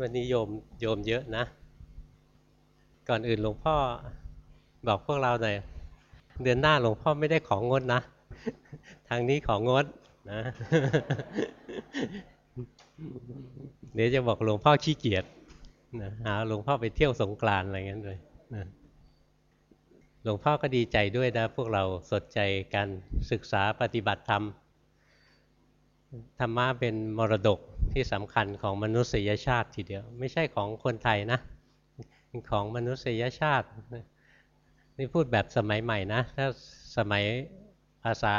วันนี้โยมโยมเยอะนะ ก่อนอื่นหลวงพ่อบอกพวกเราหน่อยเดือนหน้าหลวงพ่อไม่ได้ของงดนะ ทางนี้ของงดนะเดี๋ยวจะบอกหลวงพ่อขี้เกียจนะหาหลวงพ่อไปเที่ยวสงกรานอะไรเงี้ยเลยนะหลวงพ่อก็ดีใจด้วยนะ พวกเราสนใจการศึกษาปฏิบัติธรรม ธรรมะเป็นมรดกที่สำคัญของมนุษยชาติทีเดียว ไม่ใช่ของคนไทยนะของมนุษยชาตินี่พูดแบบสมัยใหม่นะ ถ้าสมัยภาษา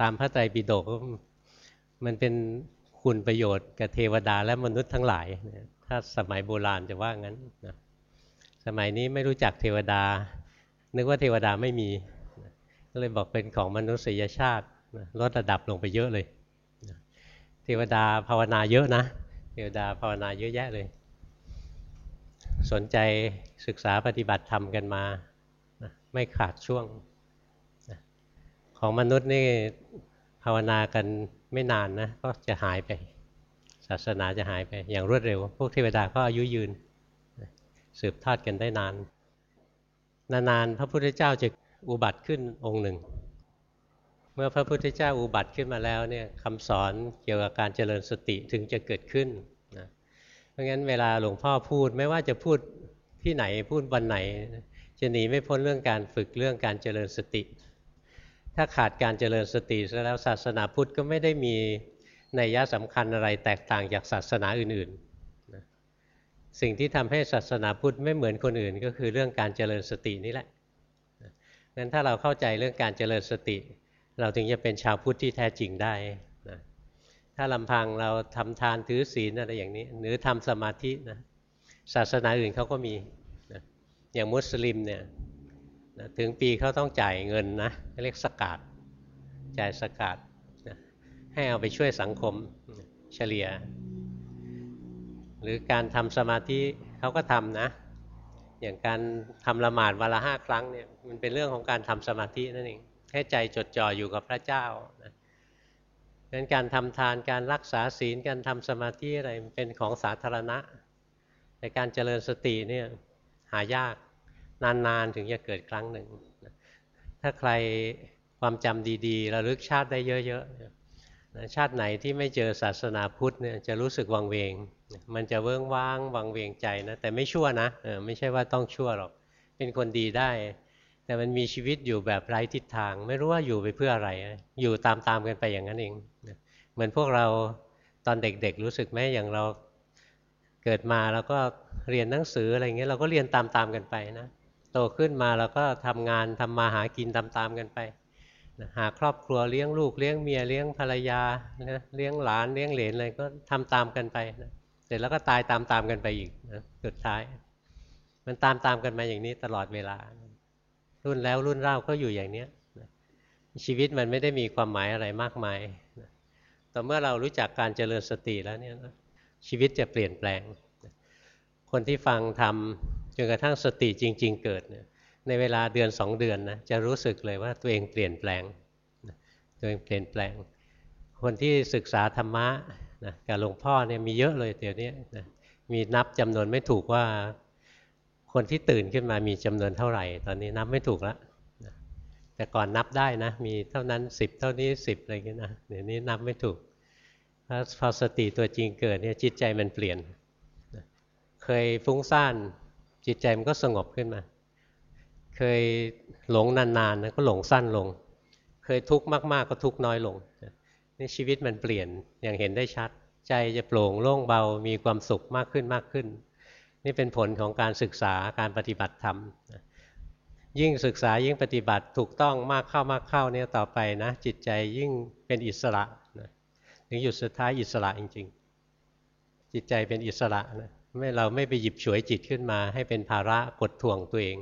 ตามพระไตรปิฎกมันเป็นคุณประโยชน์กับเทวดาและมนุษย์ทั้งหลาย ถ้าสมัยโบราณจะว่างั้นนะสมัยนี้ไม่รู้จักเทวดา นึกว่าเทวดาไม่มี ก็เลยบอกเป็นของมนุษยชาติลดระดับลงไปเยอะเลย เทวดาภาวนาเยอะนะเทวดาภาวนาเยอะแยะเลย สนใจศึกษาปฏิบัติธรรมกันมา ไม่ขาดช่วง ของมนุษย์นี่ภาวนากันไม่นานนะก็จะหายไป ศาสนาจะหายไปอย่างรวดเร็ว พวกเทวดาก็อายุยืน สืบทอดกันได้นาน นานๆพระพุทธเจ้าจะอุบัติขึ้นองค์หนึ่ง เมื่อพระพุทธเจ้าอุบัติขึ้นมาแล้วเนี่ยคำสอนเกี่ยวกับการเจริญสติถึงจะเกิดขึ้นนะเพราะงั้นเวลาหลวงพ่อพูดไม่ว่าจะพูดที่ไหนพูดวันไหน จะหนีไม่พ้นเรื่องการฝึกเรื่องการเจริญสติ ถ้าขาดการเจริญสติซะแล้วศาสนาพุทธก็ไม่ได้มีนัยยะสำคัญอะไรแตกต่างจากศาสนาอื่นๆนะสิ่งที่ทำให้ศาสนาพุทธไม่เหมือนคนอื่น ก็คือเรื่องการเจริญสตินี่แหละงั้นถ้าเราเข้าใจเรื่องการเจริญสติ เราถึงจะเป็นชาวพุทธที่แท้จริงได้นะถ้าลำพังเราทำทานถือศีลอะไรอย่างนี้ หรือทำสมาธินะศาสนาอื่นเขาก็มีนะอย่างมุสลิมเนี่ยนะถึงปีเขาต้องจ่ายเงินนะเรียกสกาดจ่ายสกาดนะให้เอาไปช่วยสังคมเฉลี่ย หรือการทำสมาธิเขาก็ทำนะ อย่างการทำละหมาดวันละห้าครั้งเนี่ยมันเป็นเรื่องของการทำสมาธินั่นเอง ให้ใจจดจ่ออยู่กับพระเจ้านะงั้นการทำทานการรักษาศีลการทำสมาธิอะไรเป็นของสาธารณะ แต่การเจริญสติเนี่ยหายากนานๆถึงจะเกิดครั้งหนึ่ง ถ้าใครความจำดีๆระลึกชาติได้เยอะๆชาติไหนที่ไม่เจอศาสนาพุทธเนี่ยจะรู้สึกวังเวง มันจะเวิ้งว้างวังเวงใจนะแต่ไม่ชั่วนะไม่ใช่ว่าต้องชั่วหรอกเป็นคนดีได้ แต่มันมีชีวิตอยู่แบบไร้ทิศทาง ไม่รู้ว่าอยู่ไปเพื่ออะไร อยู่ตามๆกันไปอย่างนั้นเองเหมือนพวกเราตอนเด็กๆ รู้สึกไหมอย่างเราเกิดมาแล้วก็เรียนหนังสืออะไรเงี้ยเราก็เรียนตามๆกันไปนะโตขึ้นมาเราก็ทำงานทำมาหากินตามๆกันไปหาครอบครัวเลี้ยงลูกเลี้ยงเมียเลี้ยงภรรยาเลี้ยงหลานเลี้ยงเหลนอะไรก็ทำตามกันไปเสร็จแล้วก็ตายตามๆกันไปอีกนะสุดท้าย มันตามๆกันมาอย่างนี้ตลอดเวลา รุ่นแล้วรุ่นเล่าก็อยู่อย่างนี้ชีวิตมันไม่ได้มีความหมายอะไรมากมายแต่เมื่อเรารู้จักการเจริญสติแล้วเนี่ยชีวิตจะเปลี่ยนแปลง คนที่ฟังทำจนกระทั่งสติจริง ๆ เกิดในเวลาเดือนสองเดือนนะจะรู้สึกเลยว่าตัวเองเปลี่ยนแปลงตัวเองเปลี่ยนแปลง คนที่ศึกษาธรรมะนะกับหลวงพ่อเนี่ยมีเยอะเลยเดี๋ยวนี้นะมีนับจำนวนไม่ถูกว่า คนที่ตื่นขึ้นมามีจำนวนเท่าไหร่ ตอนนี้นับไม่ถูกแล้วแต่ก่อนนับได้นะ มีเท่านั้นสิบเท่านี้สิบอะไรเงี้ยนะเดี๋ยวนี้นับไม่ถูกถ้าพอสติตัวจริงเกิดเนี่ยจิตใจมันเปลี่ยน เคยฟุ้งซ่านจิตใจมันก็สงบขึ้นมา เคยหลงนานๆนะก็หลงสั้นลง เคยทุกข์มากๆก็ทุกข์น้อยลงนี่ชีวิตมันเปลี่ยนอย่างเห็นได้ชัด ใจจะโปร่งโล่งเบามีความสุขมากขึ้นมากขึ้น นี่เป็นผลของการศึกษาการปฏิบัติธรรมยิ่งศึกษายิ่งปฏิบัติถูกต้องมากเข้ามากเข้าเนี่ยต่อไปนะ จิตใจยิ่งเป็นอิสระนะถึงหยุดสุดท้ายอิสระจริง ๆ จิตใจเป็นอิสระนะไม่เราไม่ไปหยิบฉวยจิตขึ้นมาให้เป็นภาระกดท่วงตัวเอง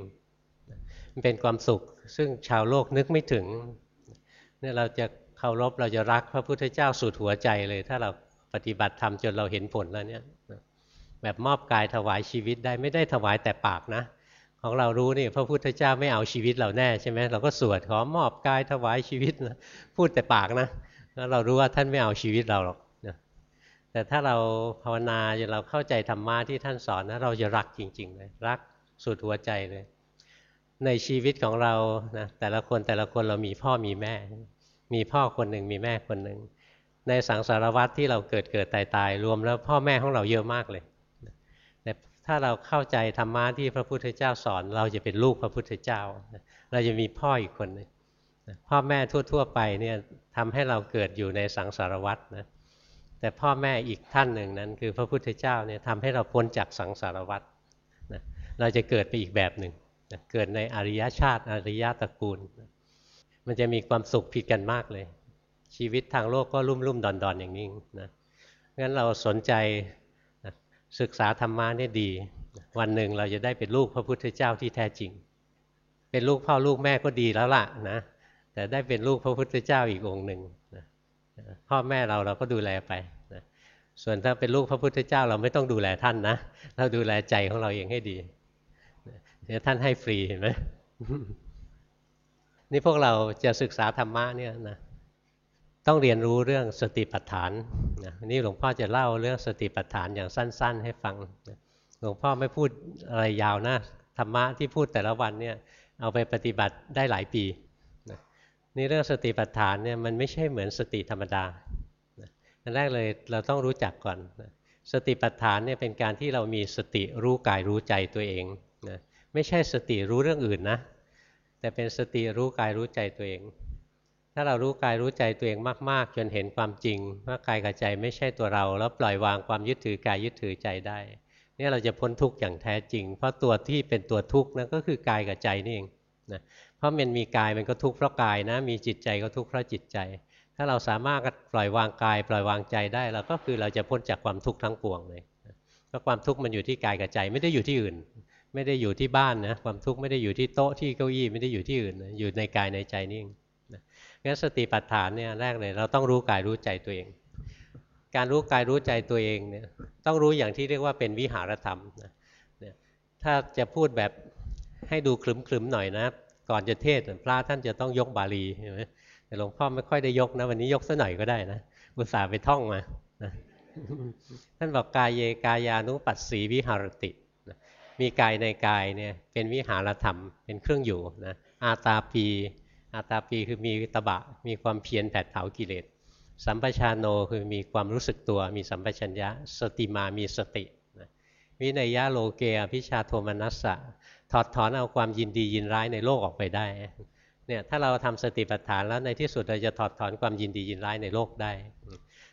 มันเป็นความสุขซึ่งชาวโลกนึกไม่ถึงเนี่ยเราจะเคารพเราจะรักพระพุทธเจ้าสุดหัวใจเลย ถ้าเราปฏิบัติธรรมจนเราเห็นผลแล้วเนี่ย แบบมอบกายถวายชีวิตได้ไม่ได้ถวายแต่ปากนะ ของเรารู้นี่พระพุทธเจ้าไม่เอาชีวิตเราแน่ใช่ไหมเราก็สวดขอมอบกายถวายชีวิตนะพูดแต่ปากนะแล้วเรารู้ว่าท่านไม่เอาชีวิตเราหรอกนะแต่ถ้าเราภาวนาจนเราเข้าใจธรรมะที่ท่านสอนนะเราจะรักจริงๆเลยรักสุดหัวใจเลย ในชีวิตของเรานะแต่ละคนแต่ละคนเรามีพ่อมีแม่ มีพ่อคนหนึ่งมีแม่คนหนึ่งในสังสารวัตรที่เราเกิดเกิดตายตายรวมแล้วพ่อแม่ของเราเยอะมากเลย ถ้าเราเข้าใจธรรมะที่พระพุทธเจ้าสอน เราจะเป็นลูกพระพุทธเจ้า เราจะมีพ่ออีกคนนึงพ่อแม่ทั่ว ๆ ไปเนี่ยทำให้เราเกิดอยู่ในสังสารวัตรนะแต่พ่อแม่อีกท่านหนึ่งนั้น คือพระพุทธเจ้าเนี่ยทำให้เราพ้นจากสังสารวัตรนะเราจะเกิดไปอีกแบบหนึ่งนะเกิดในอริยชาติอริยตระกูลนะมันจะมีความสุขผิดกันมากเลย ชีวิตทางโลกก็รุ่มรุ่มดอนดอนอย่างนี้นะงั้นเราสนใจ ศึกษาธรรมะนี่ดี วันหนึ่งเราจะได้เป็นลูกพระพุทธเจ้าที่แท้จริง เป็นลูกพ่อลูกแม่ก็ดีแล้วล่ะนะแต่ได้เป็นลูกพระพุทธเจ้าอีกองค์หนึ่งนะพ่อแม่เราเราก็ดูแลไปนะส่วนถ้าเป็นลูกพระพุทธเจ้าเราไม่ต้องดูแลท่านนะเราดูแลใจของเราเองให้ดีเดี๋ยท่านให้ฟรีเห็นไหมนี่พวกเราจะศึกษาธรรมะเนี่ยนะ ต้องเรียนรู้เรื่องสติปัฏฐานนะนี่หลวงพ่อจะเล่าเรื่องสติปัฏฐานอย่างสั้น ๆ ให้ฟังหลวงพ่อไม่พูดอะไรยาวนะธรรมะที่พูดแต่ละวันเนี่ยเอาไปปฏิบัติได้หลายปีนี่เรื่องสติปัฏฐานเนี่ยมันไม่ใช่เหมือนสติธรรมดาอันแรกเลยเราต้องรู้จักก่อนสติปัฏฐานเนี่ยเป็นการที่เรามีสติรู้กายรู้ใจตัวเองนะไม่ใช่สติรู้เรื่องอื่นนะแต่เป็นสติรู้กายรู้ใจตัวเอง ถ้าเรารู้กายรู้ใจตัวเองมาก ๆ จนเห็นความจริง ว่ากายกับใจไม่ใช่ตัวเรา แล้วปล่อยวางความยึดถือกายยึดถือใจได้ เนี่ยเราจะพ้นทุกข์อย่างแท้จริง เพราะตัวที่เป็นตัวทุกข์นั่นก็คือกายกับใจนี่เองนะเพราะมันมีกายมันก็ทุกข์เพราะกายนะ มีจิตใจก็ทุกข์เพราะจิตใจ ถ้าเราสามารถปล่อยวางกาย ปล่อยวางใจได้เราก็คือเราจะพ้นจากความทุกข์ทั้งปวงเลยเพราะความทุกข์มันอยู่ที่กายกับใจไม่ได้อยู่ที่อื่น ไม่ได้อยู่ที่บ้านนะความทุกข์ไม่ได้อยู่ที่โต๊ะที่เก้าอี้ไม่ได้อยู่ที่อื่น อยู่ในกายในใจนี่งั้ นสติปัฏฐานเนี่ยแรกเลยเราต้องรู้กายรู้ใจตัวเอง การรู้กายรู้ใจตัวเองเนี่ยต้องรู้อย่างที่เรียกว่าเป็นวิหารธรรมนะถ้าจะพูดแบบให้ดูคลึมๆหน่อยนะ ก่อนจะเทศพระท่านจะต้องยกบาลีใช่ไหมแต่หลวงพ่อไม่ค่อยได้ยกนะวันนี้ยกสักหน่อยก็ได้นะอุตส่าห์ไปท่องมาท่านบอกกายเยกายานุปัสสีวิหารติมีกายในกายเนี่ยเป็นวิหารธรรมเป็นเครื่องอยู่นะอาตาปี อาตาปีคือมีตบะ มีความเพียรแผดเผากิเลส สัมปชานโนคือมีความรู้สึกตัว มีสัมปชัญญะ สติมามีสติวิเนยยะโลเกอภิชฌาโทมนัสสังถอดถอนเอาความยินดียินร้ายในโลกออกไปได้เนี่ยถ้าเราทำสติปัฏฐานแล้วในที่สุดเราจะถอดถอนความยินดียินร้ายในโลกได้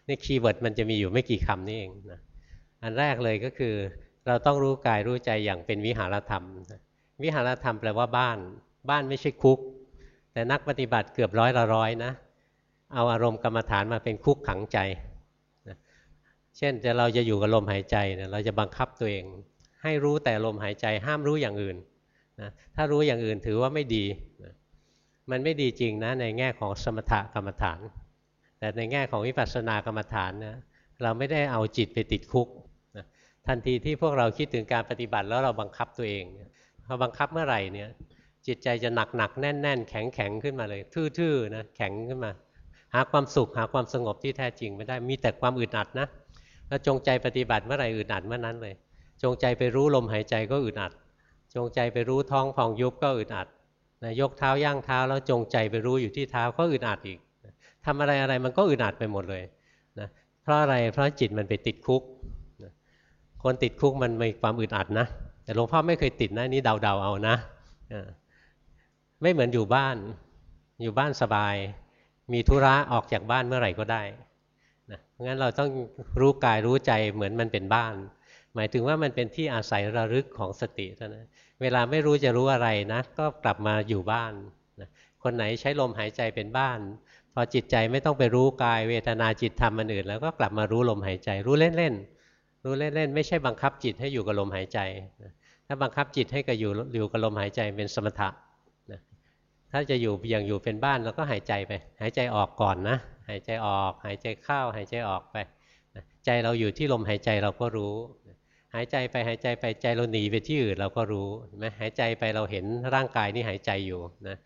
นี่ keyword มันจะมีอยู่ไม่กี่คำนี่เองนะอันแรกเลยก็คือเราต้องรู้กายรู้ใจอย่างเป็นวิหารธรรม วิหารธรรมแปลว่าบ้าน บ้านไม่ใช่คุก แต่นักปฏิบัติเกือบร้อยละร้อยนะเอาอารมณ์กรรมฐานมาเป็นคุกขังใจเช่นจะเราจะอยู่กับลมหายใจเราจะบังคับตัวเอง ให้รู้แต่ลมหายใจห้ามรู้อย่างอื่นนะถ้ารู้อย่างอื่นถือว่าไม่ดีนะมันไม่ดีจริงนะในแง่ของสมถกรรมฐาน แต่ในแง่ของวิปัสสนากรรมฐานนะเราไม่ได้เอาจิตไปติดคุกนะทันทีที่พวกเราคิดถึงการปฏิบัติแล้วเราบังคับตัวเองพอบังคับเมื่อไหร่เนี่ย จิตใจจะหนักหนักแน่นแน่นแข็งแข็งขึ้นมาเลย ทื่อๆนะแข็งขึ้นมา หาความสุขหาความสงบที่แท้จริงไม่ได้มีแต่ความอึดอัดนะแล้วจงใจปฏิบัติเมื่อไหร่อึดอัดเมื่อนั้นเลย จงใจไปรู้ลมหายใจก็อึดอัด จงใจไปรู้ท้องพองยุบก็อึดอัดนะยกเท้าย่างเท้าแล้วจงใจไปรู้อยู่ที่เท้าก็อึดอัดอีกทำอะไรอะไรมันก็อึดอัดไปหมดเลยนะเพราะอะไรเพราะจิตมันไปติดคุกนะคนติดคุกมันมีความอึดอัดนะ แต่หลวงพ่อไม่เคยติดนะนี่เดาๆเอานะ ไม่เหมือนอยู่บ้าน อยู่บ้านสบาย มีธุระออกจากบ้านเมื่อไหร่ก็ได้นะงั้นเราต้องรู้กายรู้ใจเหมือนมันเป็นบ้าน หมายถึงว่ามันเป็นที่อาศัยระลึกของสติเท่านั้นเวลาไม่รู้จะรู้อะไรนะ ก็กลับมาอยู่บ้านนะคนไหนใช้ลมหายใจเป็นบ้าน พอจิตใจไม่ต้องไปรู้กายเวทนาจิตธรรมอันอื่น แล้วก็กลับมารู้ลมหายใจ รู้เล่นๆรู้เล่นๆไม่ใช่บังคับจิตให้อยู่กับลมหายใจถ้าบังคับจิตให้กับอยู่อยู่กับลมหายใจเป็นสมถะ ถ้าจะอยู่อย่างอยู่เป็นบ้านเราก็หายใจไป หายใจออกก่อนนะ หายใจออก หายใจเข้า หายใจออกไป ใจเราอยู่ที่ลมหายใจเราก็รู้ หายใจไปหายใจไปใจเราหนีไปที่อื่นเราก็รู้เห็นไหมหายใจไปเราเห็นร่างกายนี่หายใจอยู่นะ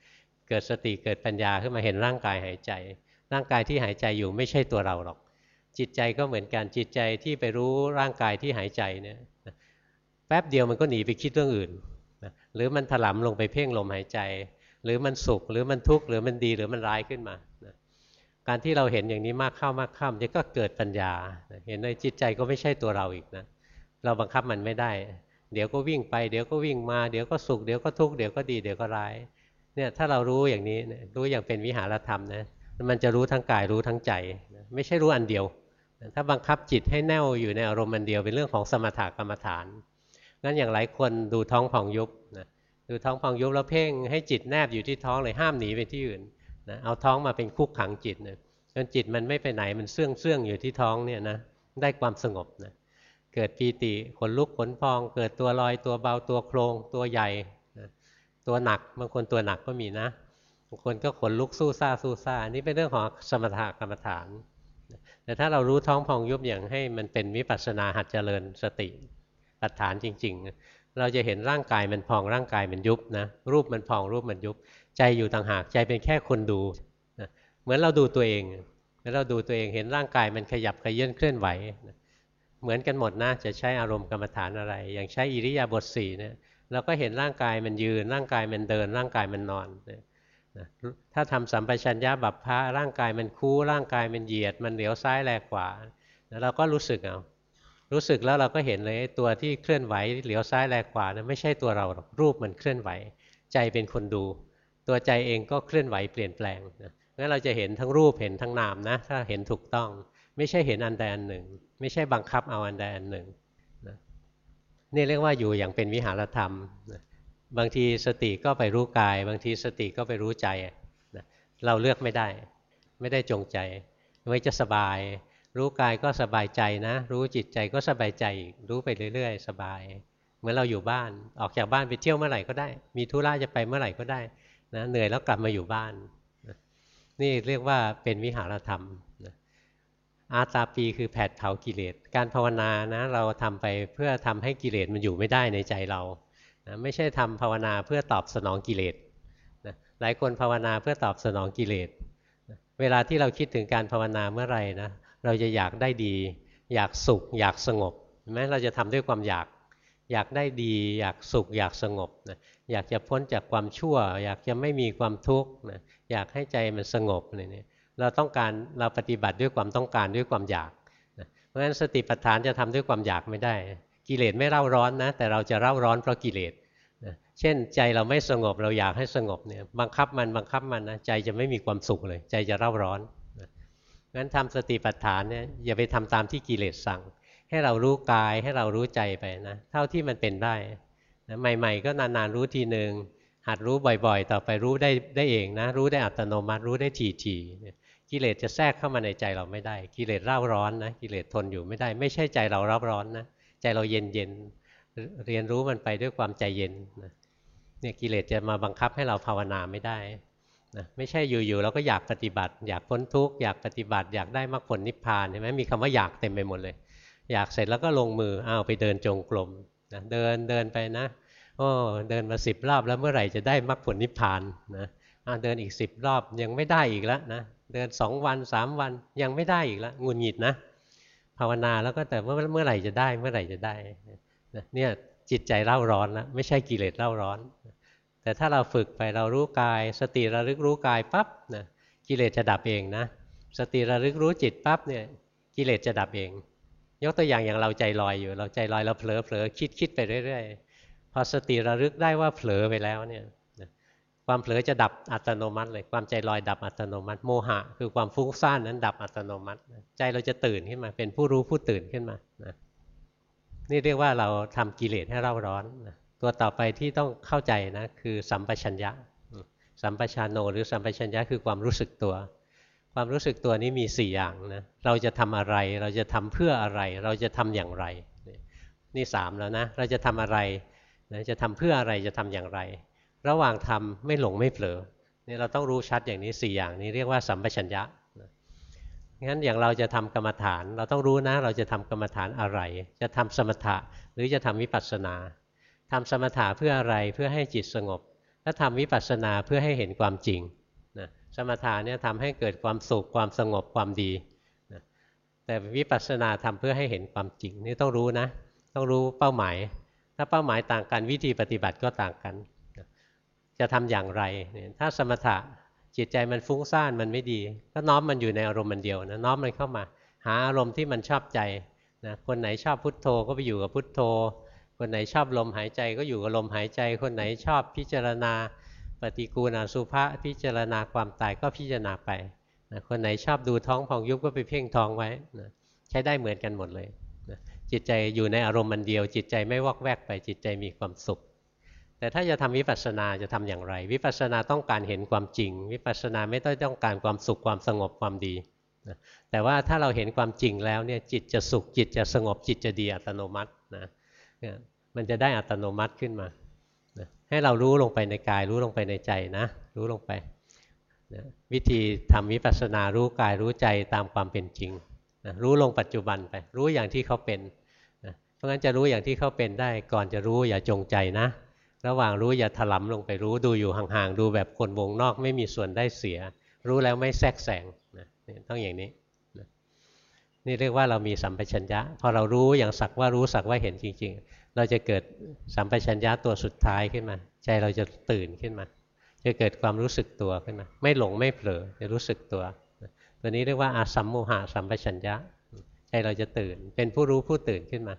เกิดสติเกิดปัญญาขึ้นมาเห็นร่างกายหายใจ ร่างกายที่หายใจอยู่ไม่ใช่ตัวเราหรอก จิตใจก็เหมือนกันจิตใจที่ไปรู้ร่างกายที่หายใจเนี่ยแป๊บเดียวมันก็หนีไปคิดเรื่องอื่นหรือมันถลำลงไปเพ่งลมหายใจ หรือมันสุขหรือมันทุกข์หรือมันดีหรือมันร้ายขึ้นมานะการที่เราเห็นอย่างนี้มากเข้ามากเข้าจะก็เกิดปัญญา เห็นเลยจิตใจก็ไม่ใช่ตัวเราอีกนะ เราบังคับมันไม่ได้ เดี๋ยวก็วิ่งไป เดี๋ยวก็วิ่งมา เดี๋ยวก็สุข เดี๋ยวก็ทุกข์ เดี๋ยวก็ดี เดี๋ยวก็ร้าย เนี่ยถ้าเรารู้อย่างนี้ รู้อย่างเป็นวิหารธรรมนะ มันจะรู้ทั้งกายรู้ทั้งใจ ไม่ใช่รู้อันเดียว ถ้าบังคับจิตให้แน่วอยู่ในอารมณ์อันเดียวเป็นเรื่องของสมถกรรมฐาน งั้นอย่างหลายคนดูท้องผ่องยุบนะ ดูท้องผ่องยุบแล้วเพ่งให้จิตแนบอยู่ที่ท้องเลยห้ามหนีไปที่อื่นนะเอาท้องมาเป็นคุกขังจิตนะจนจิตมันไม่ไปไหนมันเสื่องเสื่องอยู่ที่ท้องเนี่ยนะได้ความสงบนะเกิดปีติขนลุกขนพอง เกิดตัวลอยตัวเบาตัวโครงตัวใหญ่ตัวหนักบางคนตัวหนักก็มีนะบางคนก็ขนลุกสู้ซ่าสู้ซ่านี่เป็นเรื่องของสมถะกรรมฐานแต่ถ้าเรารู้ท้องพองยุบอย่างให้มันเป็นวิปัสสนาหัดเจริญสติปัฏฐานจริงๆ เราจะเห็นร่างกายมันพองร่างกายมันยุบนะรูปมันพองรูปมันยุบ ใจอยู่ต่างหากใจเป็นแค่คนดูนะเหมือนเราดูตัวเองเมื่อเราดูตัวเองเห็นร่างกายมันขยับขยื่นเคลื่อนไหวนะเหมือนกันหมดนะจะใช้อารมณ์กรรมฐานอะไร อย่างใช้อิริยาบถสี่เนี่ยเราก็เห็นร่างกายมันยืน ร่างกายมันเดิน ร่างกายมันนอนนะถ้าทำสัมปชัญญะบัพพะร่างกายมันคู่ร่างกายมันเหยียด มันเหลียวซ้ายแลขวาแล้วเราก็รู้สึกเอา รู้สึกแล้วเราก็เห็นเลยตัวที่เคลื่อนไหวเหลียวซ้ายแลขวานะไม่ใช่ตัวเราหรอกรูปมันเคลื่อนไหว ใจเป็นคนดู ตัวใจเองก็เคลื่อนไหวเปลี่ยนแปลงนะงั้นเราจะเห็นทั้งรูปเห็นทั้งนามนะถ้าเห็นถูกต้อง ไม่ใช่เห็นอันใดอันหนึ่ง ไม่ใช่บังคับเอาอันใดอันหนึ่งนะนี่เรียกว่าอยู่อย่างเป็นวิหารธรรมนะบางทีสติก็ไปรู้กาย บางทีสติก็ไปรู้ใจนะเราเลือกไม่ได้ ไม่ได้จงใจไว้จะสบาย รู้กายก็สบายใจนะ รู้จิตใจก็สบายใจรู้ไปเรื่อยๆ สบาย เหมือนเราอยู่บ้านออกจากบ้านไปเที่ยวเมื่อไหร่ก็ได้ มีธุระจะไปเมื่อไหร่ก็ได้นะเหนื่อยแล้วกลับมาอยู่บ้านนะนี่เรียกว่าเป็นวิหารธรรมนะอาตาปีคือแผดเผากิเลส การภาวนานะเราทำไปเพื่อทำให้กิเลสมันอยู่ไม่ได้ในใจเรานะไม่ใช่ทำภาวนาเพื่อตอบสนองกิเลสนะหลายคนภาวนาเพื่อตอบสนองกิเลสนะเวลาที่เราคิดถึงการภาวนาเมื่อไหร่นะ เราจะอยากได้ดี อยากสุข อยากสงบแม้เราจะทำด้วยความอยาก อยากได้ดี อยากสุข อยากสงบนะอยากจะพ้นจากความชั่ว อยากจะไม่มีความทุกข์นะอยากให้ใจมันสงบอะไรเนี่ยเราต้องการเราปฏิบัติด้วยความต้องการด้วยความอยากเพราะฉะนั้นสติปัฏฐานจะทำด้วยความอยากไม่ได้ กิเลสไม่เร่าร้อนนะ แต่เราจะเร่าร้อนเพราะกิเลสเช่นใจเราไม่สงบเราอยากให้สงบเนี่ยบังคับมันบังคับมันนะใจจะไม่มีความสุขเลย ใจจะเร่าร้อน งั้นทำสติปัฏฐานเนี่ยอย่าไปทำตามที่กิเลสสั่ง ให้เรารู้กายให้เรารู้ใจไปนะเท่าที่มันเป็นได้นะใหม่ ๆ ก็นานๆรู้ทีหนึ่งหัดรู้บ่อยๆ ต่อไปรู้ได้ได้เองนะ รู้ได้อัตโนมัติรู้ได้ทีๆกิเลสจะแทรกเข้ามาในใจเราไม่ได้ กิเลสเร่าร้อนนะกิเลสทนอยู่ไม่ได้ ไม่ใช่ใจเราร่าร้อนนะใจเราเย็นเย็นเรียนรู้มันไปด้วยความใจเย็นนะเนี่ยกิเลสจะมาบังคับให้เราภาวนาไม่ได้ นะไม่ใช่อยู่ๆเราก็อยากปฏิบัติ อยากพ้นทุกข์อยากปฏิบัติ อยากได้มรรคผลนิพพานใช่ไหมมีคำว่าอยากเต็มไปหมดเลย อยากเสร็จแล้วก็ลงมืออ้าวไปเดินจงกรมนะเดินเดินไปนะโอ้เดินมาสิบรอบแล้วเมื่อไหร่จะได้มรรคผลนิพพานนะเดินอีกสิบรอบยังไม่ได้อีกแล้วนะเดินสองวันสามวันยังไม่ได้อีกแล้วงุนหงิดนะภาวนาแล้วก็แต่เมื่อเมื่อไหร่จะได้เมื่อไหร่จะได้เนี่ยจิตใจเร่าร้อนแล้วไม่ใช่กิเลสเร่าร้อน แต่ถ้าเราฝึกไปเรารู้กาย สติระลึกรู้กายปั๊บนะกิเลสจะดับเองนะสติระลึกรู้จิตปั๊บเนี่ยกิเลสจะดับเอง ยกตัวอย่างอย่างเราใจลอยอยู่ เราใจลอยเราเผลอเผลอคิดคิดไปเรื่อยๆพอสติระลึกได้ว่าเผลอไปแล้วเนี่ยความเผลอจะดับอัตโนมัติเลยความใจลอยดับอัตโนมัติ โมหะ คือความฟุ้งซ่านนั้นดับอัตโนมัติ ใจเราจะตื่นขึ้นมาเป็นผู้รู้ผู้ตื่นขึ้นมานะนี่เรียกว่าเราทำกิเลสให้เร่าร้อนนะ ตัวต่อไปที่ต้องเข้าใจนะคือสัมปชัญญะ สัมปชานโนหรือสัมปชัญญะคือความรู้สึกตัว ความรู้สึกตัวนี้มี 4 อย่างนะเราจะทำอะไร เราจะทำเพื่ออะไร เราจะทำอย่างไร นี่สามแล้วนะเราจะทำอะไรจะทำเพื่ออะไรจะทำอย่างไร ระหว่างทำไม่หลงไม่เผลอเนี่เราต้องรู้ชัดอย่างนี้ 4 อย่างนี้เรียกว่าสัมปชัญญะงั้นอย่างเราจะทำกรรมฐาน เราต้องรู้นะ เราจะทำกรรมฐานอะไร จะทำสมถะหรือจะทำวิปัสสนา ทำสมถะเพื่ออะไรเพื่อให้จิตสงบ ถ้าทำวิปัสสนาเพื่อให้เห็นความจริงนะสมถะเนี่ยทำให้เกิดความสุขความสงบความดีนะแต่วิปัสสนาทำเพื่อให้เห็นความจริงนี่ต้องรู้นะ ต้องรู้เป้าหมาย ถ้าเป้าหมายต่างกันวิธีปฏิบัติก็ต่างกันจะทำอย่างไร ถ้าสมถะจิตใจมันฟุ้งซ่านมันไม่ดี ก็น้อมมันอยู่ในอารมณ์มันเดียวนะน้อมมันเข้ามา หาอารมณ์ที่มันชอบใจนะคนไหนชอบพุทโธก็ไปอยู่กับพุทโธ คนไหนชอบลมหายใจก็อยู่กับลมหายใจ คนไหนชอบพิจารณา ปฏิกูณาสุภาพิจารณาความตายก็พิจารณาไปนะคนไหนชอบดูท้องพองยุบก็ไปเพ่งท้องไว้นะใช้ได้เหมือนกันหมดเลยนะจิตใจอยู่ในอารมณ์มันเดียว จิตใจไม่วอกแวกไปจิตใจมีความสุข แต่ถ้าจะทำวิปัสสนาจะทำอย่างไร วิปัสสนาต้องการเห็นความจริง วิปัสสนาไม่ต้องต้องการความสุขความสงบความดีนะแต่ว่าถ้าเราเห็นความจริงแล้วเนี่ยจิตจะสุขจิตจะสงบจิตจะดีอัตโนมัตินะ มันจะได้อัตโนมัติขึ้นมานะให้เรารู้ลงไปในกาย รู้ลงไปในใจนะ รู้ลงไปนะวิธีทำวิปัสสนารู้กายรู้ใจตามความเป็นจริงนะรู้ลงปัจจุบันไป รู้อย่างที่เขาเป็นนะเพราะงั้นจะรู้อย่างที่เขาเป็นได้ ก่อนจะรู้อย่าจงใจนะ ระหว่างรู้อย่าถลำลงไปรู้ดูอยู่ห่างๆดูแบบคนวงนอกไม่มีส่วนได้เสีย รู้แล้วไม่แทรกแซงนะต้องอย่างนี้ นี่เรียกว่าเรามีสัมปชัญญะพอเรารู้อย่างสักว่ารู้สักว่าเห็นจริง ๆ เราจะเกิดสัมปชัญญะตัวสุดท้ายขึ้นมา ใจเราจะตื่นขึ้นมา จะเกิดความรู้สึกตัวขึ้นมา ไม่หลงไม่เผลอจะรู้สึกตัว ตัวนี้เรียกว่าอาสัมโมหะสัมปชัญญะ ใจเราจะตื่นเป็นผู้รู้ผู้ตื่นขึ้นมา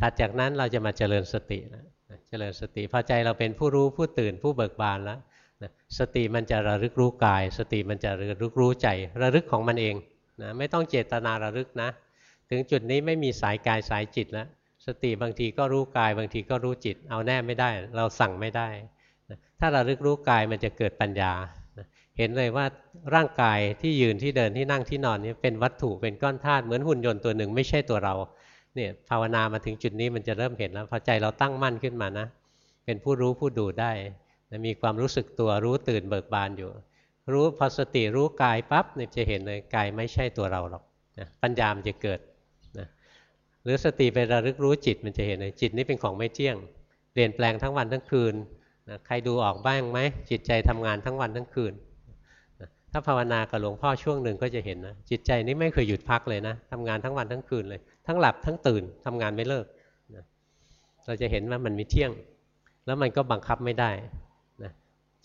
ถัดจากนั้นเราจะมาเจริญสตินะเจริญสติพอใจเราเป็นผู้รู้ผู้ตื่นผู้เบิกบานแล้วสติมันจะระลึกรู้กาย สติมันจะระลึกรู้ใจ ระลึกของมันเอง นะไม่ต้องเจตนาระลึกนะ ถึงจุดนี้ไม่มีสายกายสายจิตแล้วสติบางทีก็รู้กายบางทีก็รู้จิต เอาแน่ไม่ได้ เราสั่งไม่ได้นะถ้าระลึกรู้กายมันจะเกิดปัญญานะเห็นเลยว่าร่างกายที่ยืนที่เดินที่นั่งที่นอนนี่เป็นวัตถุเป็นก้อนธาตุเหมือนหุ่นยนต์ตัวหนึ่งไม่ใช่ตัวเราเนี่ยภาวนามาถึงจุดนี้มันจะเริ่มเห็นแล้วพอใจเราตั้งมั่นขึ้นมานะ เป็นผู้รู้ผู้ดูได้มีความรู้สึกตัวรู้ตื่นเบิกบานอยู่ รู้พอสติรู้กายปั๊บเนี่ยจะเห็นเลยกายไม่ใช่ตัวเราหรอกนะปัญญามันจะเกิดนะหรือสติไประลึกรู้จิตมันจะเห็นเลยจิตนี้เป็นของไม่เที่ยง เปลี่ยนแปลงทั้งวันทั้งคืนนะใครดูออกบ้างไหมจิตใจทำงานทั้งวันทั้งคืนถ้าภาวนากับหลวงพ่อช่วงหนึ่งก็จะเห็นนะจิตใจนี้ไม่เคยหยุดพักเลยนะทำงานทั้งวันทั้งคืนเลย ทั้งหลับทั้งตื่นทำงานไม่เลิกนะเราจะเห็นว่ามันไมีเที่ยง แล้วมันก็บังคับไม่ได้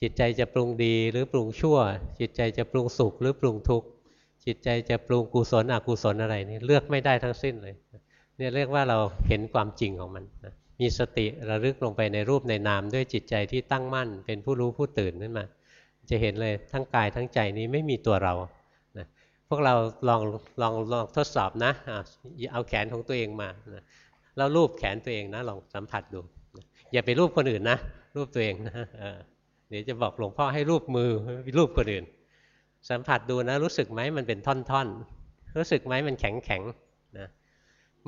จิตใจจะปรุงดีหรือปรุงชั่ว จิตใจจะปรุงสุขหรือปรุงทุกข์จิตใจจะปรุงกุศลอกุศลอะไรนี่เลือกไม่ได้ทั้งสิ้นเลยเนี่ยเรียกว่าเราเห็นความจริงของมันนะมีสติระลึกลงไปในรูปในนามด้วยจิตใจที่ตั้งมั่น เป็นผู้รู้ผู้ตื่นขึ้นมา จะเห็นเลยทั้งกายทั้งใจนี้ไม่มีตัวเรานะพวกเราลองลองลองทดสอบนะเอาแขนของตัวเองมานะแล้วรูปแขนตัวเองนะลองสัมผัสดู อย่าไปรูปคนอื่นนะรูปตัวเองนะ เดี๋ยวจะบอกหลวงพ่อให้รูปมือรูปคนอื่น สัมผัสดูนะรู้สึกไหมมันเป็นท่อนๆ รู้สึกไหมมันแข็งแข็งนะ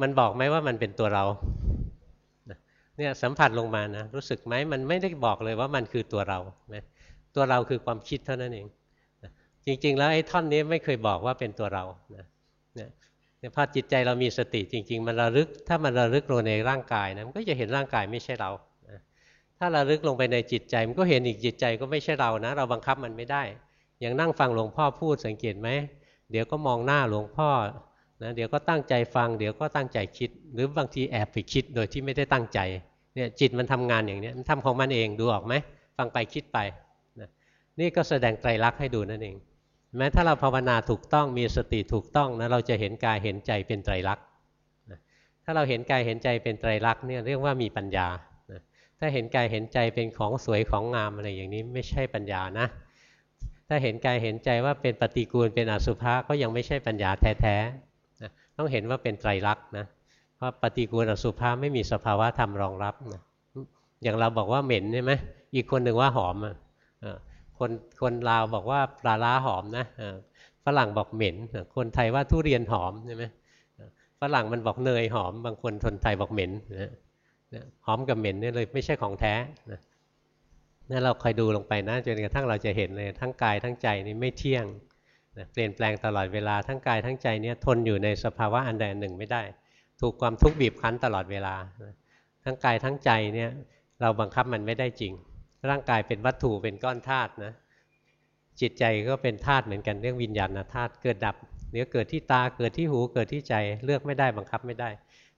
มันบอกไหมว่ามันเป็นตัวเราเนี่ยสัมผัสลงมานะรู้สึกไหมมันไม่ได้บอกเลยว่ามันคือตัวเรานะตัวเราคือความคิดเท่านั้นเองจริงๆ แล้วไอ้ท่อนนี้ไม่เคยบอกว่าเป็นตัวเรานะเนี่ยพอจิตใจเรามีสติจริง ๆ มันระลึกถ้ามันระลึกลงในร่างกายนะมันก็จะเห็นร่างกายไม่ใช่เรา ถ้าระลึกลงไปในจิตใจมันก็เห็นอีกจิตใจก็ไม่ใช่เรานะ เราบังคับมันไม่ได้ อย่างนั่งฟังหลวงพ่อพูดสังเกตไหมเดี๋ยวก็มองหน้าหลวงพ่อนะเดี๋ยวก็ตั้งใจฟัง เดี๋ยวก็ตั้งใจคิด หรือบางทีแอบไปคิดโดยที่ไม่ได้ตั้งใจเนี่ยจิตมันทำงานอย่างนี้มันทำของมันเองดูออกไหมฟังไปคิดไปนี่ก็แสดงไตรลักษณ์ให้ดูนั่นเอง แม้ถ้าเราภาวนาถูกต้องมีสติถูกต้องนะเราจะเห็นกายเห็นใจเป็นไตรลักษณ์ถ้าเราเห็นกายเห็นใจเป็นไตรลักษณ์เนี่ยเรียกว่ามีปัญญา ถ้าเห็นกายเห็นใจเป็นของสวยของงามอะไรอย่างนี้ไม่ใช่ปัญญานะ ถ้าเห็นกายเห็นใจว่าเป็นปฏิกูลเป็นอสุภะก็ยังไม่ใช่ปัญญาแท้ๆต้องเห็นว่าเป็นไตรลักษณ์นะเพราะปฏิกูลอสุภะไม่มีสภาวะธรรมรองรับนะอย่างเราบอกว่าเหม็นใช่ไหมอีกคนหนึ่งว่าหอมอะคนคนลาวบอกว่าปลาล้าหอมนะฝรั่งบอกเหม็น คนไทยว่าทุเรียนหอมใช่ไหมฝรั่งมันบอกเนยหอม บางคนคนไทยบอกเหม็นนะ หอมกับเหม็นนี่เลยไม่ใช่ของแท้นะนั่นเราคอยดูลงไปนะจนกระทั่งเราจะเห็นเลยทั้งกายทั้งใจนี่ไม่เที่ยงนะเปลี่ยนแปลงตลอดเวลาทั้งกายทั้งใจเนี่ยทนอยู่ในสภาวะอันใดอันหนึ่งไม่ได้ ถูกความทุกข์บีบคั้นตลอดเวลาทั้งกายทั้งใจเนี่ยเราบังคับมันไม่ได้จริง ร่างกายเป็นวัตถุเป็นก้อนธาตุนะจิตใจก็เป็นธาตุเหมือนกันเรื่องวิญญาณธาตุเกิดดับเดี๋ยวเกิดที่ตาเกิดที่หูเกิดที่ใจเลือกไม่ได้บังคับไม่ได้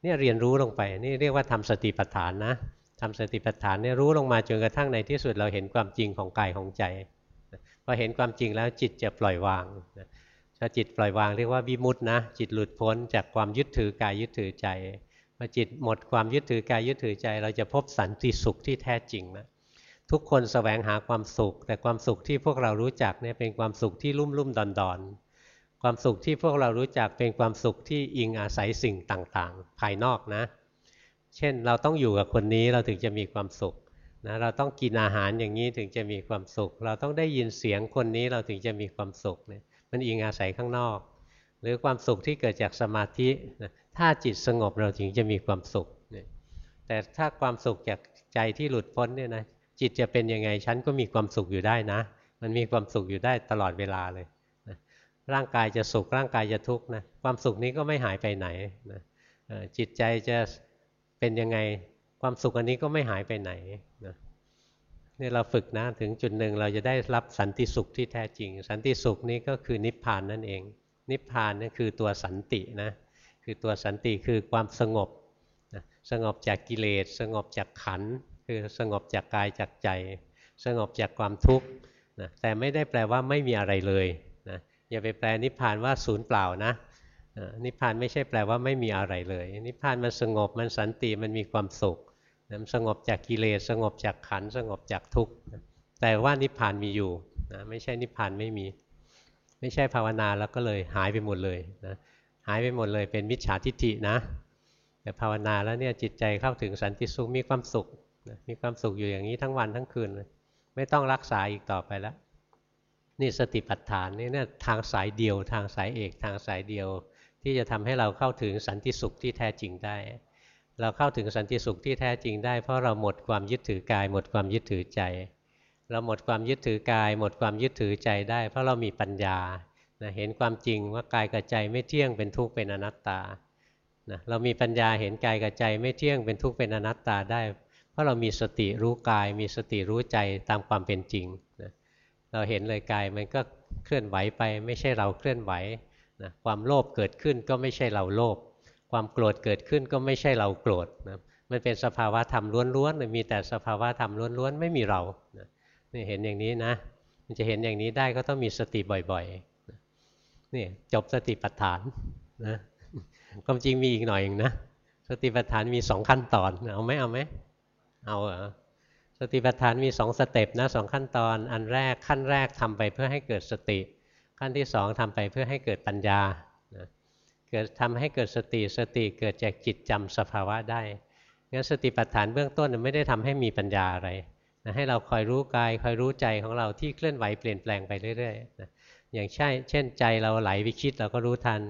เนี่ยเรียนรู้ลงไป นี่เรียกว่าทำสติปัฏฐานนะทำสติปัฏฐานเนี่ยรู้ลงมาจนกระทั่งในที่สุดเราเห็นความจริงของกายของใจพอเห็นความจริงแล้วจิตจะปล่อยวางถ้าจิตปล่อยวางเรียกว่าวิมุตนะจิตหลุดพ้นจากความยึดถือกายยึดถือใจพอจิตหมดความยึดถือกายยึดถือใจ เราจะพบสันติสุขที่แท้จริงนะทุกคนสแสวงหาความสุข แต่ความสุขที่พวกเรารู้จักเนี่ยเป็นความสุขที่ลุ่มลุ่มดอนดอน ความสุขที่พวกเรารู้จักเป็นความสุขที่อิงอาศัยสิ่งต่างๆ ภายนอกนะ เช่นเราต้องอยู่กับคนนี้เราถึงจะมีความสุขนะเราต้องกินอาหารอย่างนี้ถึงจะมีความสุข เราต้องได้ยินเสียงคนนี้เราถึงจะมีความสุขเนี่ยมันอิงอาศัยข้างนอก หรือความสุขที่เกิดจากสมาธินะถ้าจิตสงบเราถึงจะมีความสุขเนี่ยแต่ถ้าความสุขจากใจที่หลุดพ้นเนี่ยนะจิตจะเป็นยังไงฉันก็มีความสุขอยู่ได้นะ มันมีความสุขอยู่ได้ตลอดเวลาเลย ร่างกายจะสุขร่างกายจะทุกข์นะความสุขนี้ก็ไม่หายไปไหนนะจิตใจจะเป็นยังไงความสุขอันนี้ก็ไม่หายไปไหนนะนี่เราฝึกนะถึงจุดหนึ่งเราจะได้รับสันติสุขที่แท้จริง สันติสุขนี้ก็คือนิพพานนั่นเอง นิพพานนั่นคือตัวสันตินะคือตัวสันติคือความสงบนะสงบจากกิเลส สงบจากขันคือสงบจากกายจากใจ สงบจากความทุกข์นะแต่ไม่ได้แปลว่าไม่มีอะไรเลย อย่าไปแปลนิพพานว่าศูนย์เปล่านะนิพพานไม่ใช่แปลว่าไม่มีอะไรเลย นิพพานมันสงบมันสันติมันมีความสุขมันสงบจากกิเลสสงบจากขันสงบจากทุกข์แต่ว่านิพพานมีอยู่นะไม่ใช่นิพพานไม่มี ไม่ใช่ภาวนาแล้วก็เลยหายไปหมดเลยนะหายไปหมดเลยเป็นมิจฉาทิฏฐินะ แต่ภาวนาแล้วเนี่ยจิตใจเข้าถึงสันติสุขมีความสุขมีความสุขอยู่อย่างนี้ทั้งวันทั้งคืนเลยไม่ต้องรักษาอีกต่อไปแล้ว นี่สติปัฏฐานนี่เนี่ยทางสายเดียว ทางสายเอก ทางสายเดียว ที่จะทำให้เราเข้าถึงสันติสุขที่แท้จริงได้ เราเข้าถึงสันติสุขที่แท้จริงได้ เพราะเราหมดความยึดถือกาย หมดความยึดถือใจ เราหมดความยึดถือกาย หมดความยึดถือใจได้ เพราะเรามีปัญญานะเห็นความจริงว่ากายกับใจไม่เที่ยงเป็นทุกข์เป็นอนัตตานะเรามีปัญญาเห็นกายกับใจไม่เที่ยงเป็นทุกข์เป็นอนัตตาได้ เพราะเรามีสติรู้กาย มีสติรู้ใจตามความเป็นจริงนะ เราเห็นเลยกายมันก็เคลื่อนไหวไป ไม่ใช่เราเคลื่อนไหวนะความโลภเกิดขึ้นก็ไม่ใช่เราโลภความโกรธเกิดขึ้นก็ไม่ใช่เราโกรธนะมันเป็นสภาวะธรรมล้วนๆมีแต่สภาวะธรรมล้วนๆไม่มีเรานะนี่เห็นอย่างนี้นะ มันจะเห็นอย่างนี้ได้ก็ต้องมีสติบ่อยๆนี่จบสติปัฏฐานนะความจริงมีอีกหน่อยเองนะสติปัฏฐานมีสองขั้นตอนเอาไหมเอาไหมเอาเหรอ สติปัฏฐานมีสอง step นะสองขั้นตอน อันแรกขั้นแรกทำไปเพื่อให้เกิดสติ ขั้นที่สองทำไปเพื่อให้เกิดปัญญาเกิดทำให้เกิดสติสติเกิดจากจิตจำสภาวะได้งั้นสติปัฏฐานเบื้องต้นไม่ได้ทำให้มีปัญญาอะไรนะให้เราคอยรู้กายคอยรู้ใจของเราที่เคลื่อนไหวเปลี่ยนแปลงไปเรื่อยๆนะอย่างใช่เช่น ใจเราไหลไปคิดเราก็รู้ทัน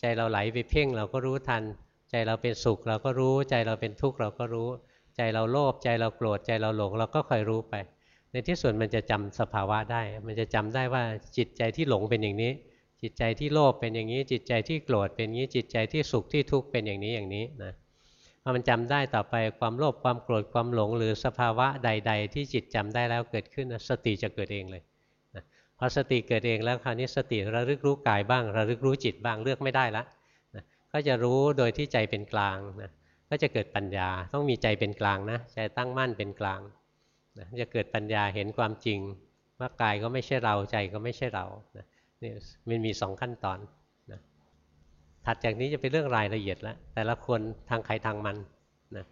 ใจเราไหลไปเพ่งเราก็รู้ทัน ใจเราเป็นสุขเราก็รู้ ใจเราเป็นทุกข์เราก็รู้ ใจเราโลภใจเราโกรธใจเราหลงเราก็คอยรู้ไป ในที่สุดมันจะจำสภาวะได้ มันจะจำได้ว่าจิตใจที่หลงเป็นอย่างนี้ จิตใจที่โลภเป็นอย่างนี้ จิตใจที่โกรธเป็นอย่างนี้ จิตใจที่สุขที่ทุกข์เป็นอย่างนี้อย่างนี้นะพอมันจำได้ต่อไปความโลภความโกรธความหลง หรือสภาวะใด ๆ ที่จิตจำได้แล้วเกิดขึ้นสติจะเกิดเองเลยนะพอสติเกิดเองแล้วคราวนี้สติระลึกรู้กายบ้าง ระลึกรู้จิตบ้างเลือกไม่ได้ละนะก็จะรู้โดยที่ใจเป็นกลางนะ ก็จะเกิดปัญญาต้องมีใจเป็นกลางนะใจตั้งมั่นเป็นกลางนะจะเกิดปัญญาเห็นความจริง ว่ากายก็ไม่ใช่เราใจก็ไม่ใช่เรานะนี่มันมีสองขั้นตอนนะถัดจากนี้จะเป็นเรื่องรายละเอียดแล้วแต่ละคนทางใครทางมันนะ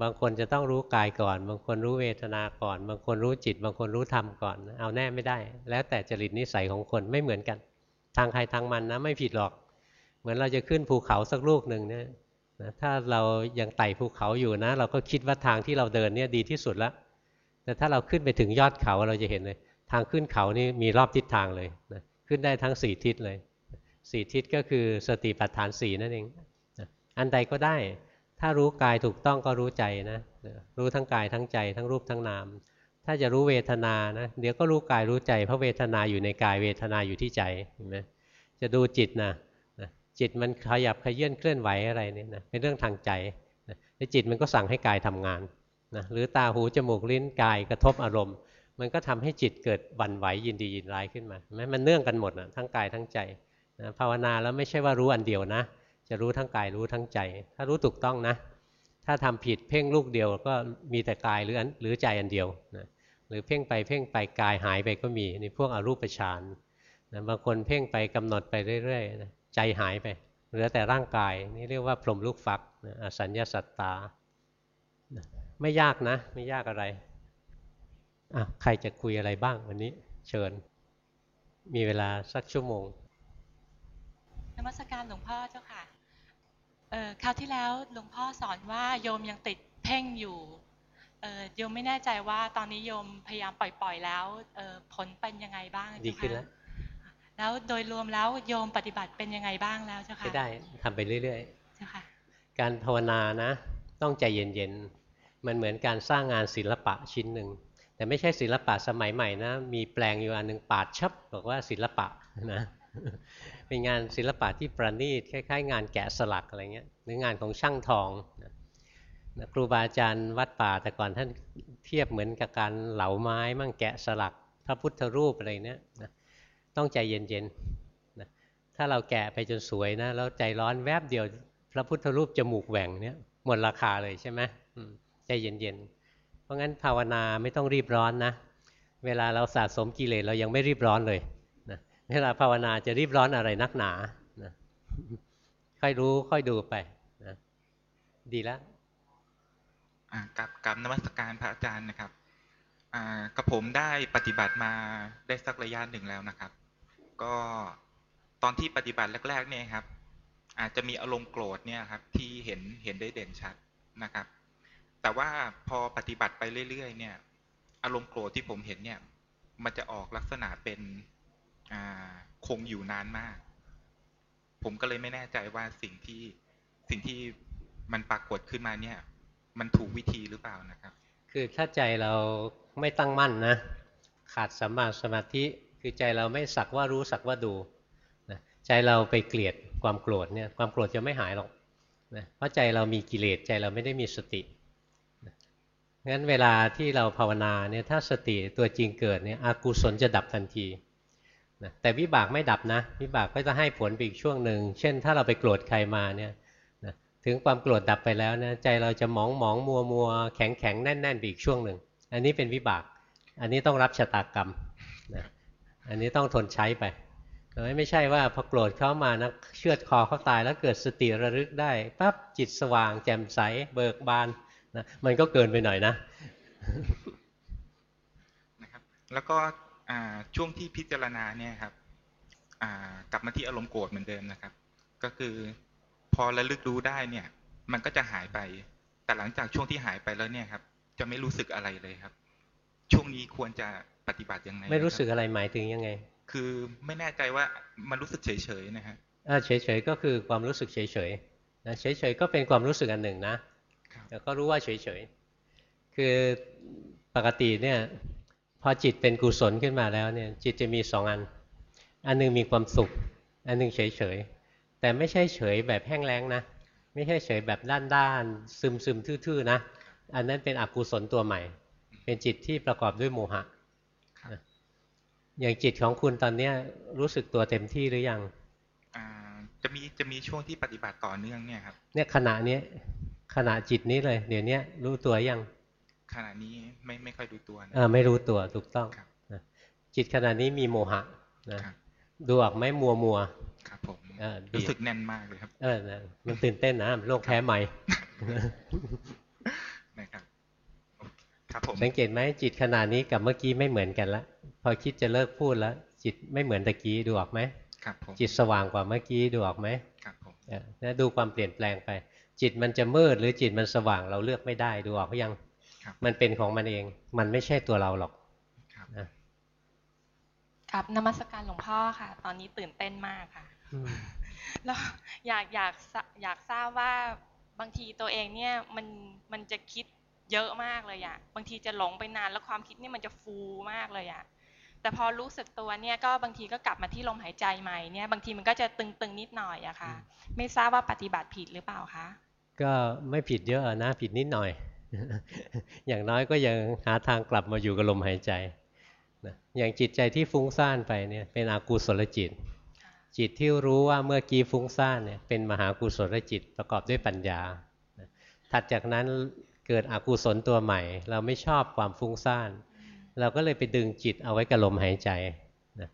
บางคนจะต้องรู้กายก่อน บางคนรู้เวทนาก่อน บางคนรู้จิต บางคนรู้ธรรมก่อน เอาแน่ไม่ได้ แล้วแต่จริตนิสัยของคนไม่เหมือนกัน ทางใครทางมันนะไม่ผิดหรอก เหมือนเราจะขึ้นภูเขาสักลูกหนึ่งเนี่ย นะถ้าเรายังไต่ภูเขาอยู่นะ เราก็คิดว่าทางที่เราเดินเนี่ยดีที่สุดแล้ว แต่ถ้าเราขึ้นไปถึงยอดเขาเราจะเห็นเลย ทางขึ้นเขานี่มีรอบทิศทางเลยนะขึ้นได้ทั้งสี่ทิศเลยสี่ทิศก็คือสติปัฏฐานสี่นั่นเองอันใดก็ได้ ถ้ารู้กายถูกต้องก็รู้ใจนะรู้ทั้งกายทั้งใจทั้งรูปทั้งนาม ถ้าจะรู้เวทนานะเดี๋ยวก็รู้กายรู้ใจเพราะเวทนาอยู่ในกายเวทนาอยู่ที่ใจเห็นไหมจะดูจิตนะ จิตมันขยับขยื่นเคลื่อนไหวอะไรเนี่ยนะเป็นเรื่องทางใจนะจิตมันก็สั่งให้กายทำงานนะหรือตาหูจมูกลิ้นกายกระทบอารมณ์ มันก็ทำให้จิตเกิดบันไหวยินดียินร้ายขึ้นมาไหมมันเนื่องกันหมดนะทั้งกายทั้งใจนะภาวนาแล้วไม่ใช่ว่ารู้อันเดียวนะ จะรู้ทั้งกายรู้ทั้งใจ ถ้ารู้ถูกต้องนะ ถ้าทำผิดเพ่งลูกเดียวก็มีแต่กายหรือหรือใจอันเดียวนะหรือเพ่งไปเพ่งไปกายหายไปก็มีในพวกอรูปฌานนะบางคนเพ่งไปกำหนดไปเรื่อยๆนะ ใจหายไป เหลือแต่ร่างกาย นี่เรียกว่าพรหมลูกฟักนะอสัญญาสัตตานะไม่ยากนะ ไม่ยากอะไรอะใครจะคุยอะไรบ้างวันนี้เชิญ มีเวลาสักชั่วโมงนมัสการหลวงพ่อเจ้าค่ะเอ่อคราวที่แล้วหลวงพ่อสอนว่าโยมยังติดเพ่งอยู่เอ่อโยมไม่แน่ใจว่าตอนนี้โยมพยายามปล่อยๆแล้วเอ่อผลเป็นยังไงบ้างเจ้าค่ะดีขึ้นแล้ว แล้วโดยรวมแล้วโยมปฏิบัติเป็นยังไงบ้างแล้วเจ้าค่ะไม่ได้ทำไปเรื่อยเจ้าค่ะๆการภาวนานะ ต้องใจเย็นๆมันเหมือนการสร้างงานศิลปะชิ้นหนึ่งแต่ไม่ใช่ศิลปะสมัยใหม่นะมีแปลงอยู่อันหนึ่งปาดชับบอกว่าศิลปะนะเป็นงานศิลปะที่ประณีตคล้ายๆ งานแกะสลักอะไรเงี้ยหรืองานของช่างทองนะนะครูบาอาจารย์วัดป่าแต่ก่อนท่านเทียบเหมือนกับการเหลาไม้มั่งแกะสลัก พระพุทธรูปอะไรเนี้ยนะ ต้องใจเย็นๆนะถ้าเราแกะไปจนสวยนะแล้วใจร้อนแวบเดียว พระพุทธรูปจมูกแหว่งเนี้ยหมดราคาเลยใช่ไหมใจเย็นๆเพราะงั้นภาวนาไม่ต้องรีบร้อนนะ เวลาเราสะสมกิเลสเรายังไม่รีบร้อนเลยนะเวลาภาวนาจะรีบร้อนอะไรนักหนานะค่อยรู้ค่อยดูไปนะดีแล้วอ่ากับกับนมัสการพระอาจารย์นะครับอ่ากับผมได้ปฏิบัติมาได้สักระยะหนึ่งแล้วนะครับ ก็ตอนที่ปฏิบัติแรก ๆ เนี่ยครับ อาจจะมีอารมณ์โกรธเนี่ยครับ ที่เห็นเห็นได้เด่นชัดนะครับ แต่ว่าพอปฏิบัติไปเรื่อย ๆ เนี่ย อารมณ์โกรธที่ผมเห็นเนี่ย มันจะออกลักษณะเป็นคงอยู่นานมาก ผมก็เลยไม่แน่ใจว่าสิ่งที่สิ่งที่มันปรากฏขึ้นมาเนี่ย มันถูกวิธีหรือเปล่านะครับ คือถ้าใจเราไม่ตั้งมั่นนะ ขาดสัมมาสมาธิ คือใจเราไม่สักว่ารู้สักว่าดูนะใจเราไปเกลียดความโกรธเนี่ยความโกรธจะไม่หายหรอกนะเพราะใจเรามีกิเลสใจเราไม่ได้มีสตินะงั้นเวลาที่เราภาวนาเนี่ยถ้าสติตัวจริงเกิดเนี่ยอากุศลจะดับทันทีนะแต่วิบากไม่ดับนะวิบากก็จะให้ผลไปอีกช่วงหนึ่งเช่น ถ้าเราไปโกรธใครมาเนี่ยนะถึงความโกรธดับไปแล้วนี่ยใจเราจะหมองหมองมัวมัวแข็งแข็งแน่นแน่นไปอีกช่วงหนึ่งอันนี้เป็นวิบาก อันนี้ต้องรับชะตากรรมนะ อันนี้ต้องทนใช้ไปไม่ใช่ว่าพอโกรธเขามานะเชือดคอเขาตายแล้วเกิดสติระลึกได้ปั๊บจิตสว่าง แจ่มใสเบิกบานนะมันก็เกินไปหน่อยนะนะครับแล้วก็ช่วงที่พิจารณาเนี่ยครับกลับมาที่อารมณ์โกรธเหมือนเดิมนะครับ ก็คือพอระลึกรู้ได้เนี่ย มันก็จะหายไป แต่หลังจากช่วงที่หายไปแล้วเนี่ยครับ จะไม่รู้สึกอะไรเลยครับ ช่วงนี้ควรจะ ปฏิบัติยังไง ไม่รู้สึกนะคบอะไรหมายถึงยังไง คือไม่แน่ใจว่ามันรู้สึกเฉยๆนะฮะอ่าเฉยๆก็คือความรู้สึกเฉยๆนะเฉยๆก็เป็นความรู้สึกอันหนึ่งนะครับแล้วก็รู้ว่าเฉยๆคือปกติเนี่ยพอจิตเป็นกุศลขึ้นมาแล้วเนี่ยจิตจะมีสองอัน อันหนึงมีความสุข อันหนึงเฉยๆแต่ไม่ใช่เฉยแบบแห้งแล้งนะไม่ใช่เฉยแบบด้านๆซึมๆทื่อๆนะ อันนั้นเป็นอกุศลตัวใหม่ เป็นจิตที่ประกอบด้วยโมหะครับนะ อย่างจิตของคุณตอนเนี้ยรู้สึกตัวเต็มที่หรือยังอ่าจะมีจะมีช่วงที่ปฏิบัติต่อเนื่องเนี่ยครับ เนี่ยขณะเนี้ยขณะจิตนี้เลย เดี๋ยวเนี้ยรู้ตัวยังขณะนี้ไม่ไม่ค่อยรู้ตัวนะเออไม่รู้ตัวถูกต้องครับนะจิตขณะนี้มีโมหะนะครับดูออกไหมมัวมัวครับผมเออดีรู้สึกแน่นมากเลยครับเออนะมันตื่นเต้นนะโรคแพ้ใหม่นะครับโอเคครับผมสังเกตไหมจิตขณะนี้กับเมื่อกี้ไม่เหมือนกันละ พอคิดจะเลิกพูดแล้ว จิตไม่เหมือนตะกี้ดูออกไหมครับผมจิตสว่างกว่าเมื่อกี้ดูออกไหมครับผมเออนะดูความเปลี่ยนแปลงไป จิตมันจะมืดหรือจิตมันสว่างเราเลือกไม่ได้ดูออกหรือยังครับมันเป็นของมันเอง มันไม่ใช่ตัวเราหรอกครับนะครับนมัสการหลวงพ่อค่ะ ตอนนี้ตื่นเต้นมากค่ะอืมแล้วอยากอยากทราอยากทราบว่าบางทีตัวเองเนี่ยมันมันจะคิดเยอะมากเลยอะบางทีจะหลงไปนานแล้วความคิดเนี่ยมันจะฟูมากเลยอะ แต่พอรู้สึกตัวเนี่ยก็บางทีก็กลับมาที่ลมหายใจใหม่เนี่ยบางทีมันก็จะตึงๆนิดหน่อยอะค่ะ ไม่ทราบว่าปฏิบัติผิดหรือเปล่าคะก็ไม่ผิดเยอะนะผิดนิดหน่อย อย่างน้อยก็ยังหาทางกลับมาอยู่กับลมหายใจนะอย่างจิตใจที่ฟุ้งซ่านไปเนี่ยเป็นอกุศลจิต จิตที่รู้ว่าเมื่อกี้ฟุ้งซ่านเนี่ยเป็นมหากุศลจิตประกอบด้วยปัญญาถัดจากนั้นเกิดอกุศลตัวใหม่ เราไม่ชอบความฟุ้งซ่าน เราก็เลยไปดึงจิตเอาไว้กับลมหายใจนะ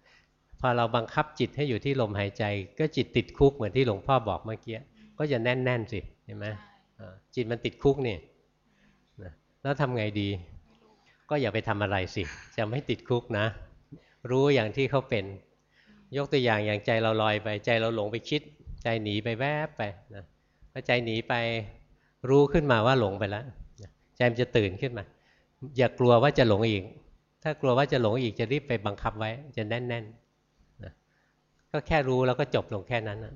พอเราบังคับจิตให้อยู่ที่ลมหายใจ ก็จิตติดคุกเหมือนที่หลวงพ่อบอกเมื่อกี้ก็จะแน่นๆสิเห็นไหมอ่าจิตมันติดคุกนี่นะแล้วทำไงดี ก็อย่าไปทำอะไรสิ จะไม่ติดคุกนะ รู้อย่างที่เขาเป็น ยกตัวอย่างอย่างใจเราลอยไป ใจเราหลงไปคิด ใจหนีไปแวบไปนะพอใจหนีไปรู้ขึ้นมาว่าหลงไปแล้วนะใจมันจะตื่นขึ้นมา อย่ากลัวว่าจะหลงอีก ถ้ากลัวว่าจะหลงอีกจะรีบไปบังคับไว้ จะแน่นๆนะก็แค่รู้แล้วก็จบลงแค่นั้นนะ